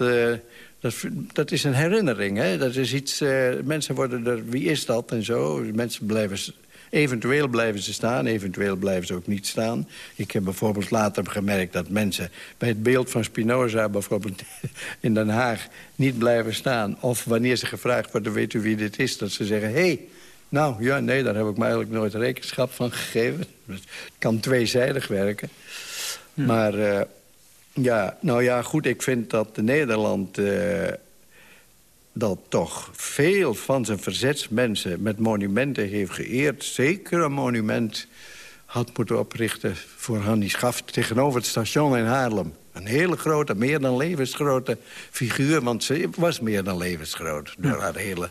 dat, dat is een herinnering. Hè? Dat is iets... eh, mensen worden er... Wie is dat en zo? Mensen blijven... Eventueel blijven ze staan, eventueel blijven ze ook niet staan. Ik heb bijvoorbeeld later gemerkt dat mensen... bij het beeld van Spinoza bijvoorbeeld *laughs* in Den Haag niet blijven staan. Of wanneer ze gevraagd worden, weet u wie dit is? Dat ze zeggen, hé, hey, nou ja, nee, daar heb ik me eigenlijk nooit rekenschap van gegeven. *laughs* Het kan tweezijdig werken. Maar eh, ja, nou ja, goed, ik vind dat Nederland... eh, dat toch veel van zijn verzetsmensen met monumenten heeft geëerd. Zeker een monument had moeten oprichten voor Hannie Schaft... tegenover het station in Haarlem. Een hele grote, meer dan levensgrote figuur. Want ze was meer dan levensgroot door haar hele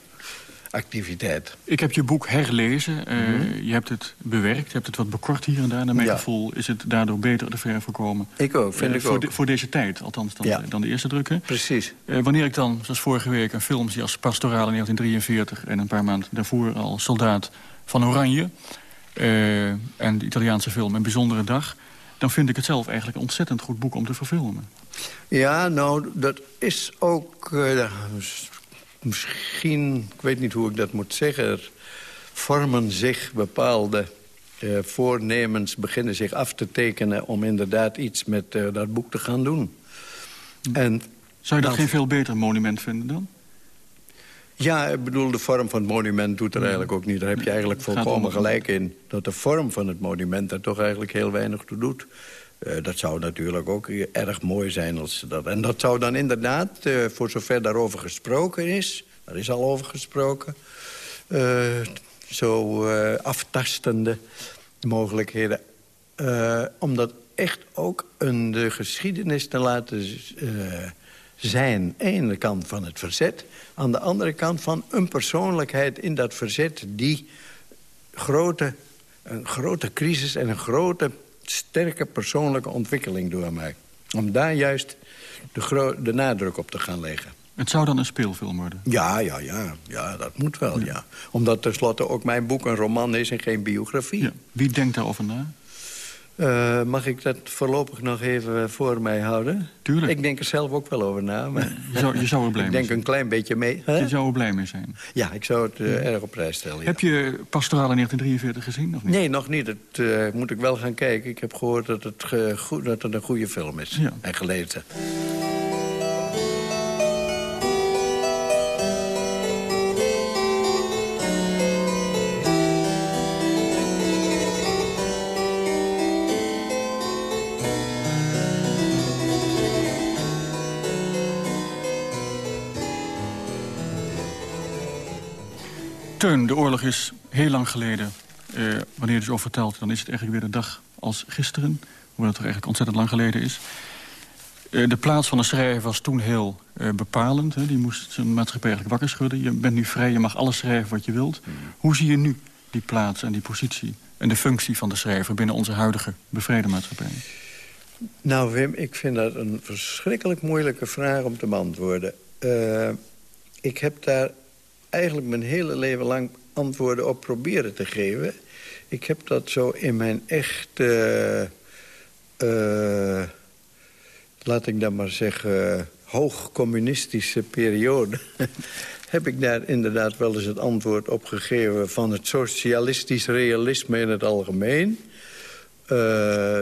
activiteit. Ik heb je boek herlezen. Eh, Je hebt het bewerkt, je hebt het wat bekort hier en daar. Naar mijn Mhm. Ja. gevoel is het daardoor beter te ver voorkomen. Ik ook, vind Eh, ik voor, ook. de- voor deze tijd, althans dan, Ja. dan de eerste drukken. Precies. Eh, wanneer ik dan, zoals vorige week, een film zie als Pastoraal in 1943... en een paar maanden daarvoor al Soldaat van Oranje... en de Italiaanse film Een Bijzondere Dag... dan vind ik het zelf eigenlijk een ontzettend goed boek om te verfilmen. Ja, nou, dat is ook... misschien, ik weet niet hoe ik dat moet zeggen... er vormen zich bepaalde eh, voornemens... beginnen zich af te tekenen om inderdaad iets met eh, dat boek te gaan doen. En Zou je dat geen veel beter monument vinden dan? ja, ik bedoel, de vorm van het monument doet er eigenlijk ook niet. Daar heb je eigenlijk volkomen om- gelijk in. Dat de vorm van het monument daar toch eigenlijk heel weinig toe doet. Eh, dat zou natuurlijk ook erg mooi zijn als ze dat... En dat zou dan inderdaad, eh, voor zover daarover gesproken is... er is al over gesproken... eh, zo aftastende mogelijkheden... om dat echt ook een, de geschiedenis te laten zijn. Aan de kant van het verzet. Aan de andere kant van een persoonlijkheid in dat verzet... die grote, een grote crisis en een grote, sterke persoonlijke ontwikkeling doormaakt. Om daar juist de, de nadruk op te gaan leggen. Het zou dan een speelfilm worden. Ja, ja, ja, ja, dat moet wel, ja. Omdat tenslotte ook mijn boek een roman is en geen biografie. Ja. Wie denkt daarover na? Eh, mag ik dat voorlopig nog even voor mij houden? Tuurlijk. Ik denk er zelf ook wel over na. Maar Je zou, je zou er blij *laughs* ik mee denk zijn. een klein beetje mee. Je zou er blij mee zijn. Ja, ik zou het eh, erg op prijs stellen. ja. Heb je Pastoraal in 1943 gezien? Of niet? Nee, nog niet. Dat eh, moet ik wel gaan kijken. Ik heb gehoord dat het, dat het een goede film is. Ja. En gelezen. Teun, de oorlog is heel lang geleden. Eh, wanneer je over vertelt, dan is het eigenlijk weer de dag als gisteren. Hoewel het toch eigenlijk ontzettend lang geleden is. Eh, de plaats van de schrijver was toen heel eh, bepalend. Hè. Die moest zijn maatschappij eigenlijk wakker schudden. Je bent nu vrij, je mag alles schrijven wat je wilt. Hoe zie je nu die plaats en die positie... en de functie van de schrijver binnen onze huidige bevrijde maatschappij? Nou, Wim, ik vind dat een verschrikkelijk moeilijke vraag om te beantwoorden. Ik heb daar eigenlijk mijn hele leven lang antwoorden op proberen te geven. Ik heb dat zo in mijn echte... eh, laat ik dan maar zeggen... hoogcommunistische periode... *laughs* heb ik daar inderdaad wel eens het antwoord op gegeven... van het socialistisch realisme in het algemeen. Uh,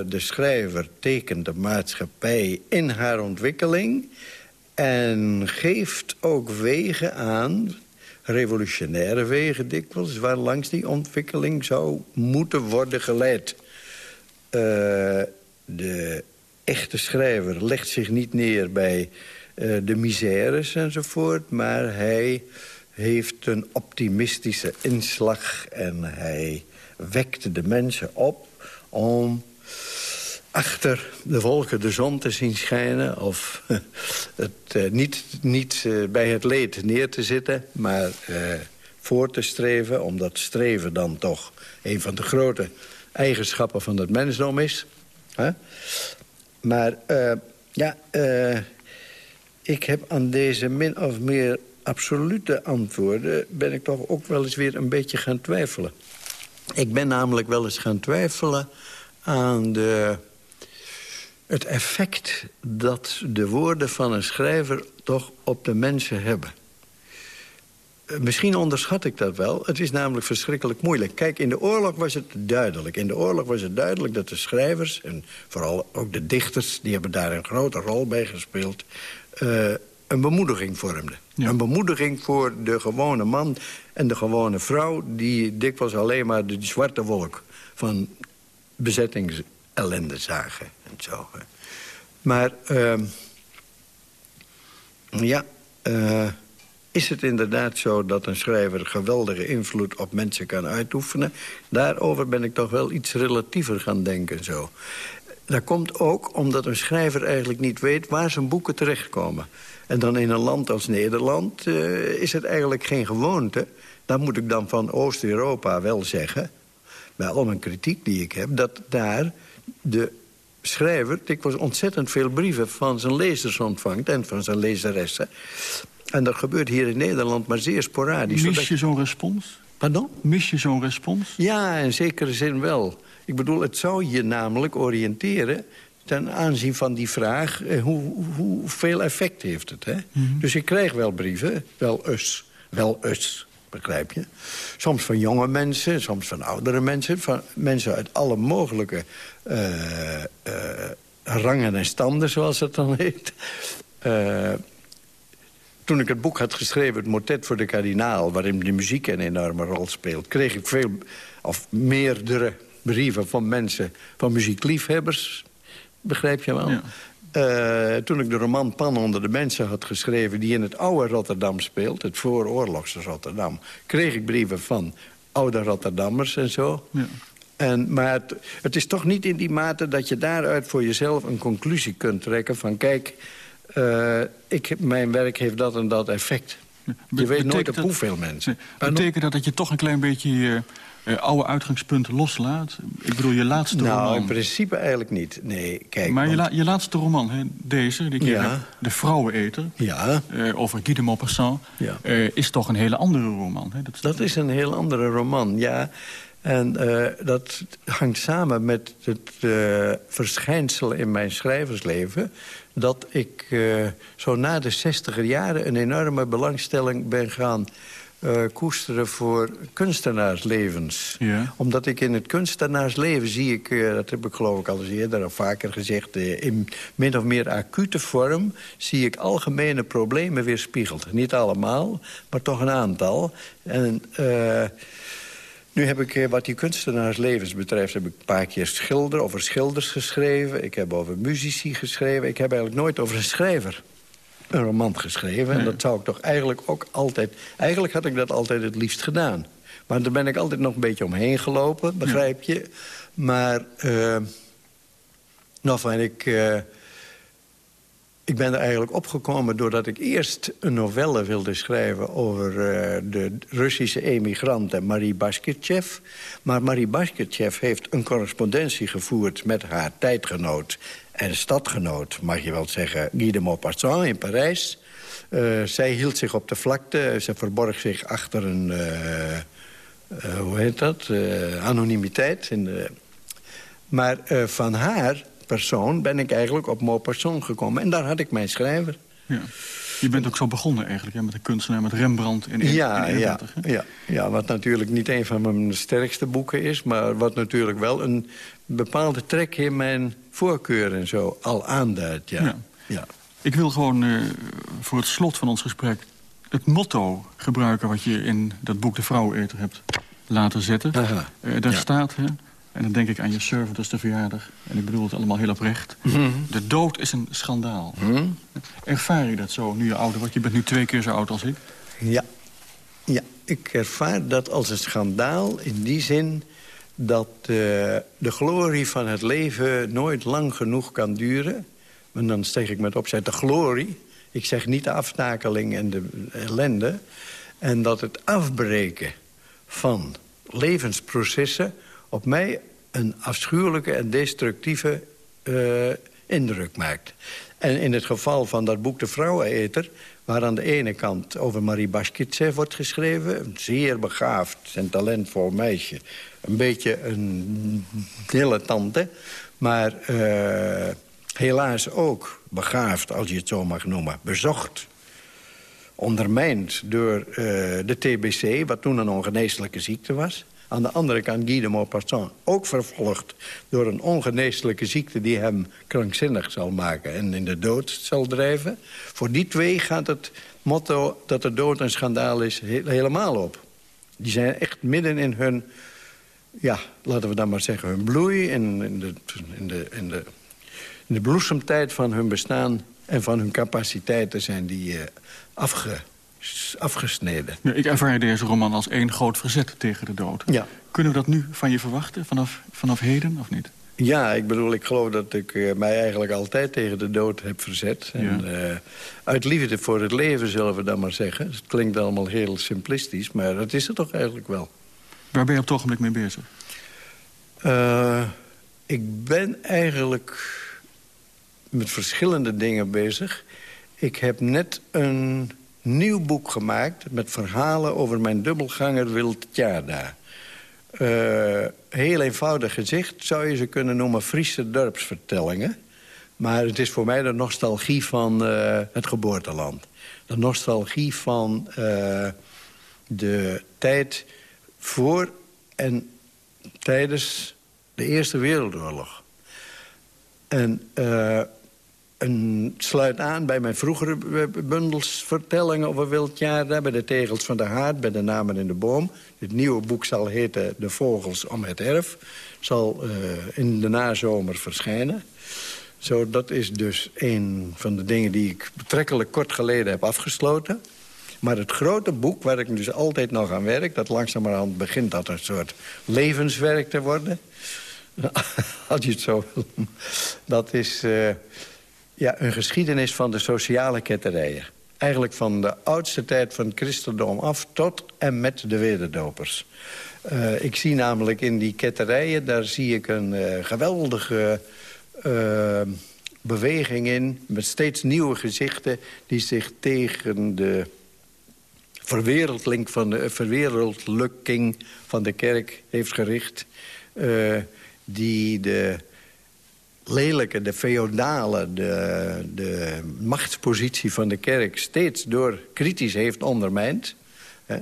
de schrijver tekent de maatschappij in haar ontwikkeling... en geeft ook wegen aan, revolutionaire wegen dikwijls... waar langs die ontwikkeling zou moeten worden geleid. Uh, de echte schrijver legt zich niet neer bij uh, de misères enzovoort... maar hij heeft een optimistische inslag en hij wekt de mensen op om achter de wolken de zon te zien schijnen... of het, uh, niet, niet uh, bij het leed neer te zitten, maar voor te streven... omdat streven dan toch een van de grote eigenschappen van het mensdom is. Maar ja, ik heb aan deze min of meer absolute antwoorden... ben ik toch ook wel eens weer een beetje gaan twijfelen. Ik ben namelijk wel eens gaan twijfelen aan de, het effect... dat de woorden van een schrijver toch op de mensen hebben. Misschien onderschat ik dat wel. Het is namelijk verschrikkelijk moeilijk. Kijk, in de oorlog was het duidelijk. In de oorlog was het duidelijk dat de schrijvers... en vooral ook de dichters, die hebben daar een grote rol bij gespeeld... Uh, een bemoediging vormde. Ja. Een bemoediging voor de gewone man en de gewone vrouw... die dikwijls alleen maar de zwarte wolk van bezettingsellende zagen. Zo. Maar uh, ja, uh, is het inderdaad zo dat een schrijver geweldige invloed op mensen kan uitoefenen? Daarover ben ik toch wel iets relatiever gaan denken. Zo. Dat komt ook omdat een schrijver eigenlijk niet weet waar zijn boeken terechtkomen. En dan in een land als Nederland uh, is het eigenlijk geen gewoonte. Dat moet ik dan van Oost-Europa wel zeggen. Bij al mijn kritiek die ik heb, dat daar de schrijver dikwijls ontzettend veel brieven van zijn lezers ontvangt... en van zijn lezeressen. En dat gebeurt hier in Nederland maar zeer sporadisch. Mis je zo'n respons? Pardon? Mis je zo'n respons? Ja, in zekere zin wel. Ik bedoel, het zou je namelijk oriënteren ten aanzien van die vraag... Eh, hoe, hoeveel effect heeft het, hè? Mm -hmm. Dus ik krijg wel brieven, wel us, wel us, begrijp je? Soms van jonge mensen, soms van oudere mensen... van mensen uit alle mogelijke uh, uh, rangen en standen, zoals het dan heet... Uh, toen ik het boek had geschreven, het motet voor de kardinaal... waarin de muziek een enorme rol speelt... kreeg ik veel, of meerdere brieven van mensen, van muziekliefhebbers. Begrijp je wel? Ja. Uh, toen ik de roman Pan onder de mensen had geschreven... die in het oude Rotterdam speelt, het vooroorlogse Rotterdam... kreeg ik brieven van oude Rotterdammers en zo. Ja. En, maar het, het, is toch niet in die mate dat je daaruit voor jezelf een conclusie kunt trekken... van kijk, uh, ik, mijn werk heeft dat en dat effect. Ja, je weet nooit op hoeveel mensen. Nee, betekent dat dat je toch een klein beetje... Uh, uh, oude uitgangspunten loslaat? Ik bedoel, je laatste nou, roman... Nou, in principe eigenlijk niet. Nee, kijk, maar want... je, la je, laatste roman, hè, deze, die ik ja. heb, De Vrouweneter... Ja. Uh, over Guy de Maupassant, ja. uh, is toch een hele andere roman. Hè? Dat, is, dat is een heel andere roman, ja. En dat hangt samen met het verschijnsel in mijn schrijversleven... dat ik zo na de zestiger jaren een enorme belangstelling ben gaan uh, koesteren voor kunstenaarslevens. Ja. Omdat ik in het kunstenaarsleven zie ik, uh, dat heb ik geloof ik al eens eerder of vaker gezegd... Uh, in min of meer acute vorm zie ik algemene problemen weerspiegeld. Niet allemaal, maar toch een aantal. En... Nu heb ik, wat die kunstenaarslevens betreft... heb ik een paar keer schilder, over schilders geschreven. Ik heb over muzici geschreven. Ik heb eigenlijk nooit over een schrijver een roman geschreven. En dat zou ik toch eigenlijk ook altijd... Eigenlijk had ik dat altijd het liefst gedaan. Maar daar ben ik altijd nog een beetje omheen gelopen, begrijp je. Maar, uh, nou van ik... Uh, ik ben er eigenlijk opgekomen doordat ik eerst een novelle wilde schrijven... over uh, de Russische emigranten Marie Basketchev. Maar Marie Basketchev heeft een correspondentie gevoerd met haar tijdgenoot en stadgenoot, mag je wel zeggen, Guy de Maupassant in Parijs. Uh, zij hield zich op de vlakte, ze verborg zich achter een, uh, uh, hoe heet dat, anonimiteit. In de... Maar van haar persoon ben ik eigenlijk op Maupassant gekomen. En daar had ik mijn schrijver. Ja. Je bent ook zo begonnen eigenlijk, hè, met de kunstenaar, met Rembrandt in Ja, in ja, 31, hè? ja, ja, wat natuurlijk niet een van mijn sterkste boeken is... maar wat natuurlijk wel een bepaalde trek in mijn voorkeur en zo al aanduidt. Ja. Ja. Ja. Ik wil gewoon eh, voor het slot van ons gesprek het motto gebruiken... wat je in dat boek De Vrouweneter hebt laten zetten. Eh, daar Ja. staat, hè, en dan denk ik aan je servant, dus de verjaardag... en ik bedoel het allemaal heel oprecht. Mhm. De dood is een schandaal. Ervaar je dat zo nu je ouder wordt? Je bent nu twee keer zo oud als ik. Ja. ja, ik ervaar dat als een schandaal in die zin... dat eh, de glorie van het leven nooit lang genoeg kan duren. En dan steeg ik met opzet de glorie. Ik zeg niet de aftakeling en de ellende. En dat het afbreken van levensprocessen... op mij een afschuwelijke en destructieve eh, indruk maakt. En in het geval van dat boek De Vrouweneter... waar aan de ene kant over Marie Bashkirtsev wordt geschreven... een zeer begaafd en talentvol meisje. Een beetje een dilettante, maar eh, helaas ook begaafd... als je het zo mag noemen, bezocht ondermijnd door eh, de TBC... wat toen een ongeneeslijke ziekte was. Aan de andere kant Guy de Maupassant ook vervolgd... door een ongeneeslijke ziekte die hem krankzinnig zal maken... en in de dood zal drijven. Voor die twee gaat het motto dat de dood een schandaal is he- helemaal op. Die zijn echt midden in hun, ja, laten we dan maar zeggen... hun bloei, in, in, de, in, de, in, de, in de bloesemtijd van hun bestaan... en van hun capaciteiten zijn die eh, afge, afgesneden. Ja, ik ervaar deze roman als één groot verzet tegen de dood. Ja. Kunnen we dat nu van je verwachten, vanaf, vanaf heden, of niet? Ja, ik bedoel, ik geloof dat ik eh, mij eigenlijk altijd tegen de dood heb verzet. En, eh, uit liefde voor het leven, zullen we dan maar zeggen. Het klinkt allemaal heel simplistisch, maar dat is het toch eigenlijk wel. Waar ben je op het ogenblik mee bezig? Eh, ik ben eigenlijk met verschillende dingen bezig. Ik heb net een nieuw boek gemaakt... met verhalen over mijn dubbelganger Wildtjada. Eh heel eenvoudig gezegd zou je ze kunnen noemen Friese dorpsvertellingen. Maar het is voor mij de nostalgie van eh, het geboorteland. De nostalgie van de tijd voor en tijdens de Eerste Wereldoorlog. En eh, een sluit aan bij mijn vroegere b- bundels vertellingen over Wildjaren... bij de tegels van de haard, bij de namen in de boom. Dit nieuwe boek zal heten De Vogels om het Erf. Zal eh, in de nazomer verschijnen. Zo, dat is dus een van de dingen die ik betrekkelijk kort geleden heb afgesloten. Maar het grote boek waar ik dus altijd nog aan werk... dat langzamerhand begint dat een soort levenswerk te worden... *laughs* als je het zo wil. Dat is eh, ja, een geschiedenis van de sociale ketterijen. Eigenlijk van de oudste tijd van het christendom af tot en met de wederdopers. Eh, ik zie namelijk in die ketterijen, daar zie ik een eh, geweldige beweging in... met steeds nieuwe gezichten die zich tegen de verwereldling van de, verwereldlijking van de kerk heeft gericht... eh, die de lelijke, de feodale, de, de machtspositie van de kerk... steeds door kritisch heeft ondermijnd. Hè.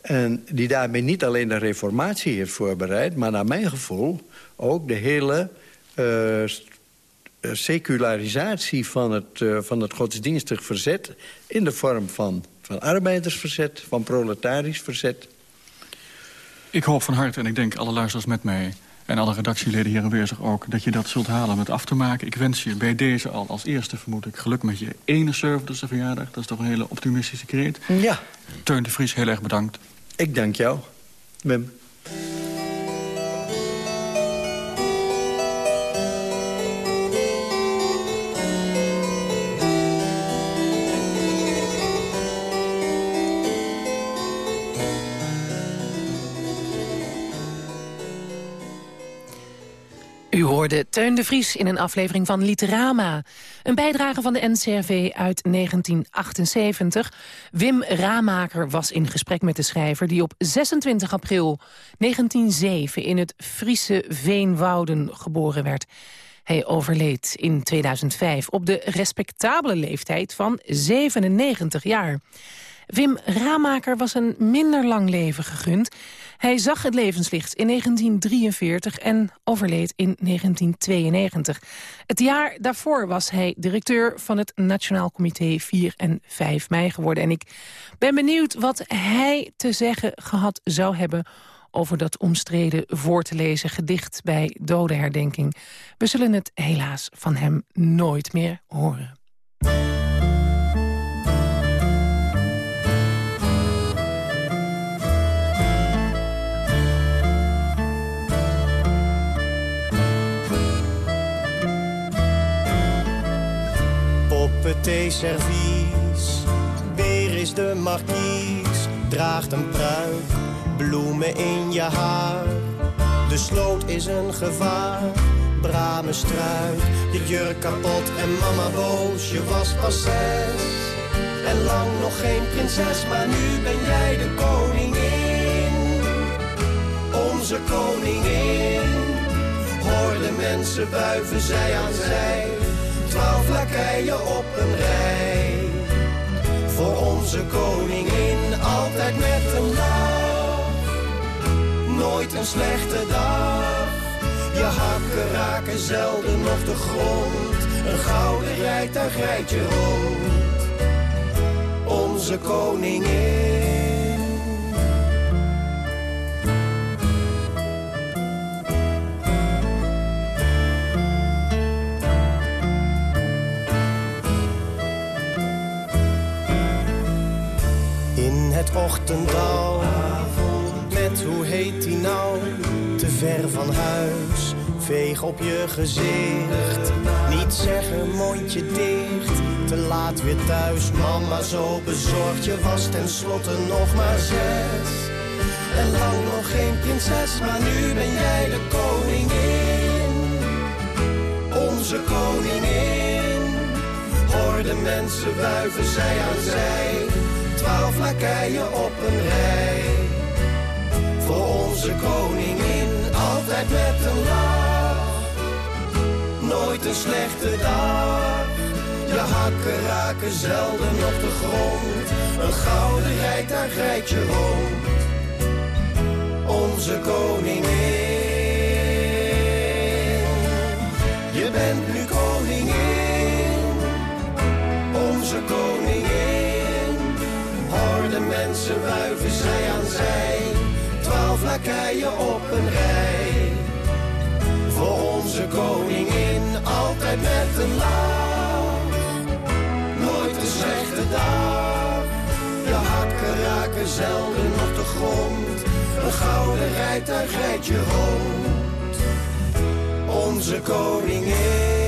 En die daarmee niet alleen de reformatie heeft voorbereid... maar naar mijn gevoel ook de hele eh, eh, secularisatie van het, eh, van het godsdienstig verzet... in de vorm van, van arbeidersverzet, van proletarisch verzet. Ik hoop van harte, en ik denk alle luisteraars met mij... en alle redactieleden hier aanwezig ook... dat je dat zult halen met af te maken. Ik wens je bij deze al als eerste, vermoed ik... geluk met je 71ste verjaardag. Dat is toch een hele optimistische kreet. Ja, Teun de Vries, heel erg bedankt. ik dank jou, Wim. Hoorde Teun de Vries in een aflevering van Literama. Een bijdrage van de NCRV uit 1978. Wim Ramaker was in gesprek met de schrijver... die op 26 april 1907 in het Friese Veenwouden geboren werd. Hij overleed in 2005 op de respectabele leeftijd van 97 jaar. Wim Ramaker was een minder lang leven gegund. Hij zag het levenslicht in 1943 en overleed in 1992. Het jaar daarvoor was hij directeur van het Nationaal Comité 4 en 5 mei geworden. En ik ben benieuwd wat hij te zeggen gehad zou hebben over dat omstreden voor te lezen gedicht bij dodenherdenking. We zullen het helaas van hem nooit meer horen. Servies. Weer is de markies, draagt een pruik, bloemen in je haar. De sloot is een gevaar, brame struik. Je jurk kapot en mama boos, je was pas zes. En lang nog geen prinses, maar nu ben jij de koningin. Onze koningin. Hoor de mensen wuiven zij aan zij twaalf lakeien op een rij. Voor onze koningin altijd met een lach. Nooit een slechte dag. Je hakken raken zelden op de grond. Een gouden rijtuig rijdt je rond. Onze koningin. Het ochtenddal. Met hoe heet die nou? Te ver van huis, veeg op je gezicht. Niet zeggen, mondje dicht, te laat weer thuis. Mama zo bezorgd, je was tenslotte nog maar zes. En lang nog geen prinses, maar nu ben jij de koningin. Onze koningin. Hoor de mensen wuiven zij aan zij twaalf lakeien op een rij. Voor onze koningin altijd met een lach. Nooit een slechte dag. Je hakken raken zelden op de grond. Een gouden rijtuig rijdt je rond. Onze koningin. Mensen wuiven zij aan zij. Twaalf lakeien op een rij. Voor onze koningin altijd met een lach. Nooit een slechte dag. Je hakken raken zelden op de grond. Een gouden rijtuig rijdt je rond. Onze koningin.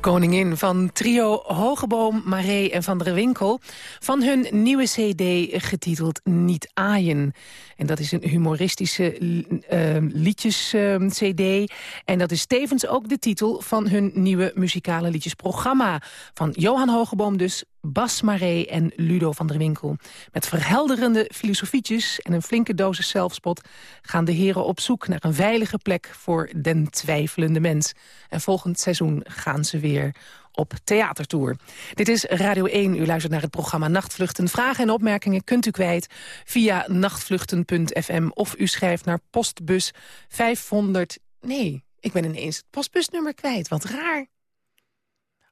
Koningin van trio Hogeboom, Maree en Van der Winkel... van hun nieuwe cd getiteld Niet Aaien. En dat is een humoristische uh, liedjes-cd. Uh, en dat is tevens ook de titel van hun nieuwe muzikale liedjesprogramma. Van Johan Hogeboom dus, Bas Maree en Ludo van der Winkel. Met verhelderende filosofietjes en een flinke dosis zelfspot... gaan de heren op zoek naar een veilige plek voor den twijfelende mens. En volgend seizoen gaan ze weer op theatertour. Dit is Radio 1. U luistert naar het programma Nachtvluchten. Vragen en opmerkingen kunt u kwijt via nachtvluchten.fm... of u schrijft naar postbus 500... Nee, ik ben ineens het postbusnummer kwijt. Wat raar.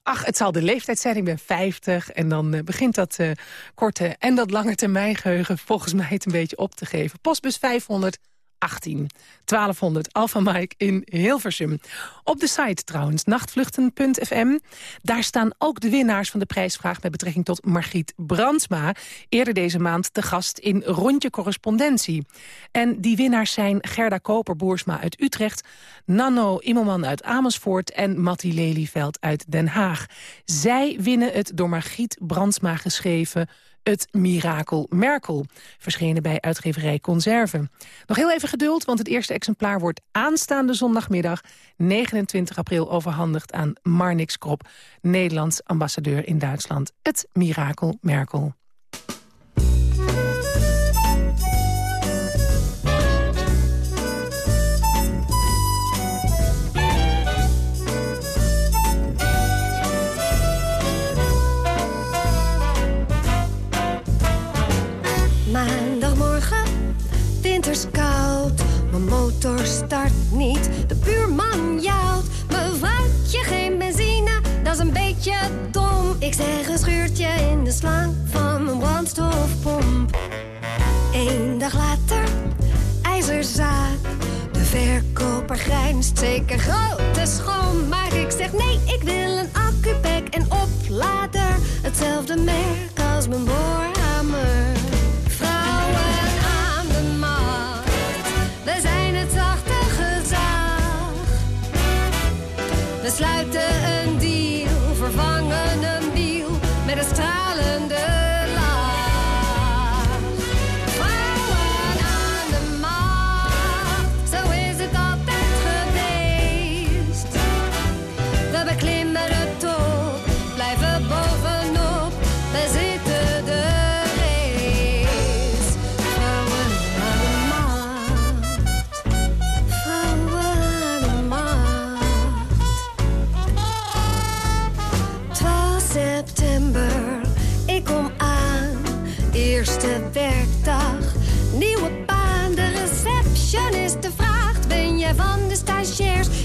Ach, het zal de leeftijd zijn. Ik ben 50 en dan uh, begint dat uh, korte en dat lange termijn geheugen volgens mij het een beetje op te geven. Postbus 500 18. 1200 Alpha Mike in Hilversum. Op de site trouwens, nachtvluchten.fm. Daar staan ook de winnaars van de prijsvraag... met betrekking tot Margriet Brandsma. Eerder deze maand te gast in Rondje Correspondentie. En die winnaars zijn Gerda Koper-Boersma uit Utrecht... Nanno Immelman uit Amersfoort en Matti Lelyveld uit Den Haag. Zij winnen het door Margriet Brandsma geschreven het Mirakel Merkel. Verschenen bij uitgeverij Conserve. Nog heel even geduld, want het eerste exemplaar wordt aanstaande zondagmiddag 29 april overhandigd aan Marnix Krop, Nederlands ambassadeur in Duitsland. Het Mirakel Merkel. Zeg een schuurtje in de slang van mijn brandstofpomp. Eén dag later, ijzerzaad. De verkoper grijnst zeker grote schoon. Maar ik zeg nee, ik wil een accupack en oplader. Hetzelfde merk als mijn boorhamer.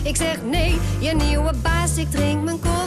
Ik zeg nee, je nieuwe baas, ik drink mijn koffie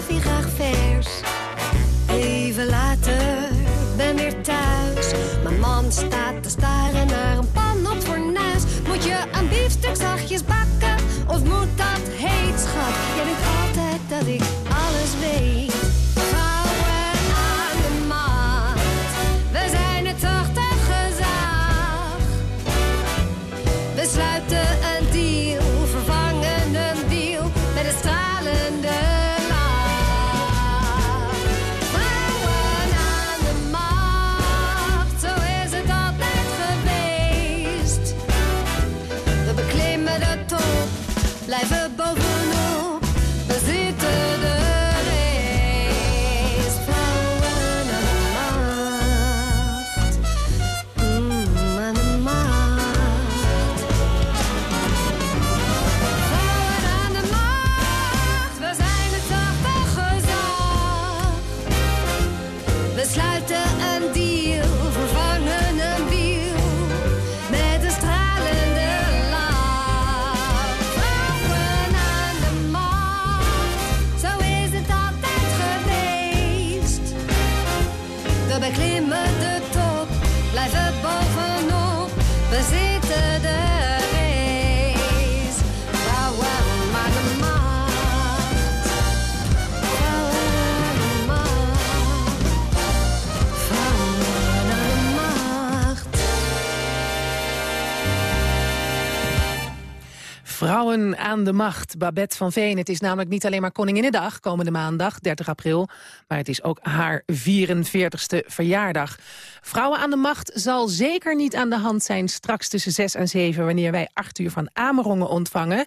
Vrouwen aan de macht, Babette van Veen. Het is namelijk niet alleen maar Koninginnedag, komende maandag, 30 april... maar het is ook haar 44ste verjaardag. Vrouwen aan de macht zal zeker niet aan de hand zijn... straks tussen 6 en 7, wanneer wij Arthur van Amerongen ontvangen...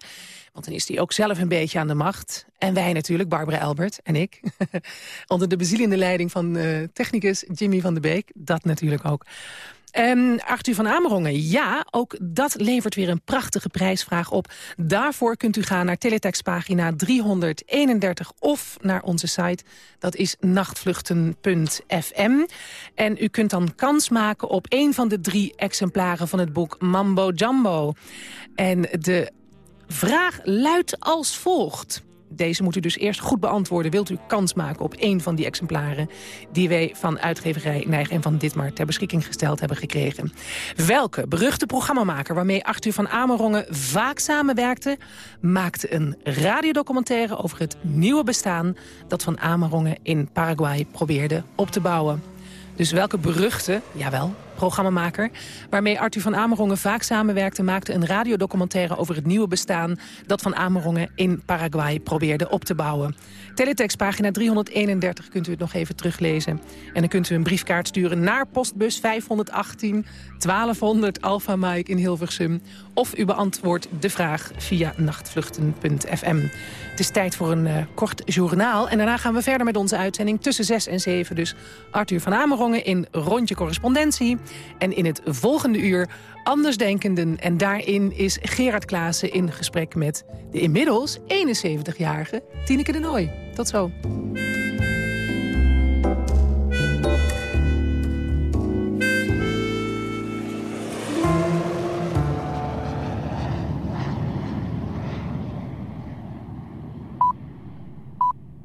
Want dan is hij ook zelf een beetje aan de macht. En wij natuurlijk, Barbara Elbert en ik. *laughs* Onder de bezielende leiding van eh, technicus Jimmy van de Beek. Dat natuurlijk ook. Ehm Arthur van Amerongen, ja, ook dat levert weer een prachtige prijsvraag op. Daarvoor kunt u gaan naar teletextpagina 331 of naar onze site. Dat is nachtvluchten.fm. En u kunt dan kans maken op een van de drie exemplaren van het boek Mambo Jumbo. En de vraag luidt als volgt. Deze moet u dus eerst goed beantwoorden. Wilt u kans maken op één van die exemplaren... die wij van uitgeverij Nijg en van Ditmar ter beschikking gesteld hebben gekregen. Welke beruchte programmamaker waarmee Arthur van Amerongen vaak samenwerkte... maakte een radiodocumentaire over het nieuwe bestaan... dat van Amerongen in Paraguay probeerde op te bouwen. Dus welke beruchte, jawel, programmamaker... waarmee Arthur van Amerongen vaak samenwerkte... maakte een radiodocumentaire over het nieuwe bestaan... dat van Amerongen in Paraguay probeerde op te bouwen. Teletext pagina 331 kunt u het nog even teruglezen. En dan kunt u een briefkaart sturen naar postbus 518 1200 Alpha Mike in Hilversum. Of u beantwoordt de vraag via nachtvluchten.fm. Het is tijd voor een uh, kort journaal. En daarna gaan we verder met onze uitzending tussen 6 en 7. Dus Arthur van Amerongen in Rondje Correspondentie. En in het volgende uur Andersdenkenden. En daarin is Gerard Klaassen in gesprek met de inmiddels 71-jarige Tineke de Nooi. Tot zo.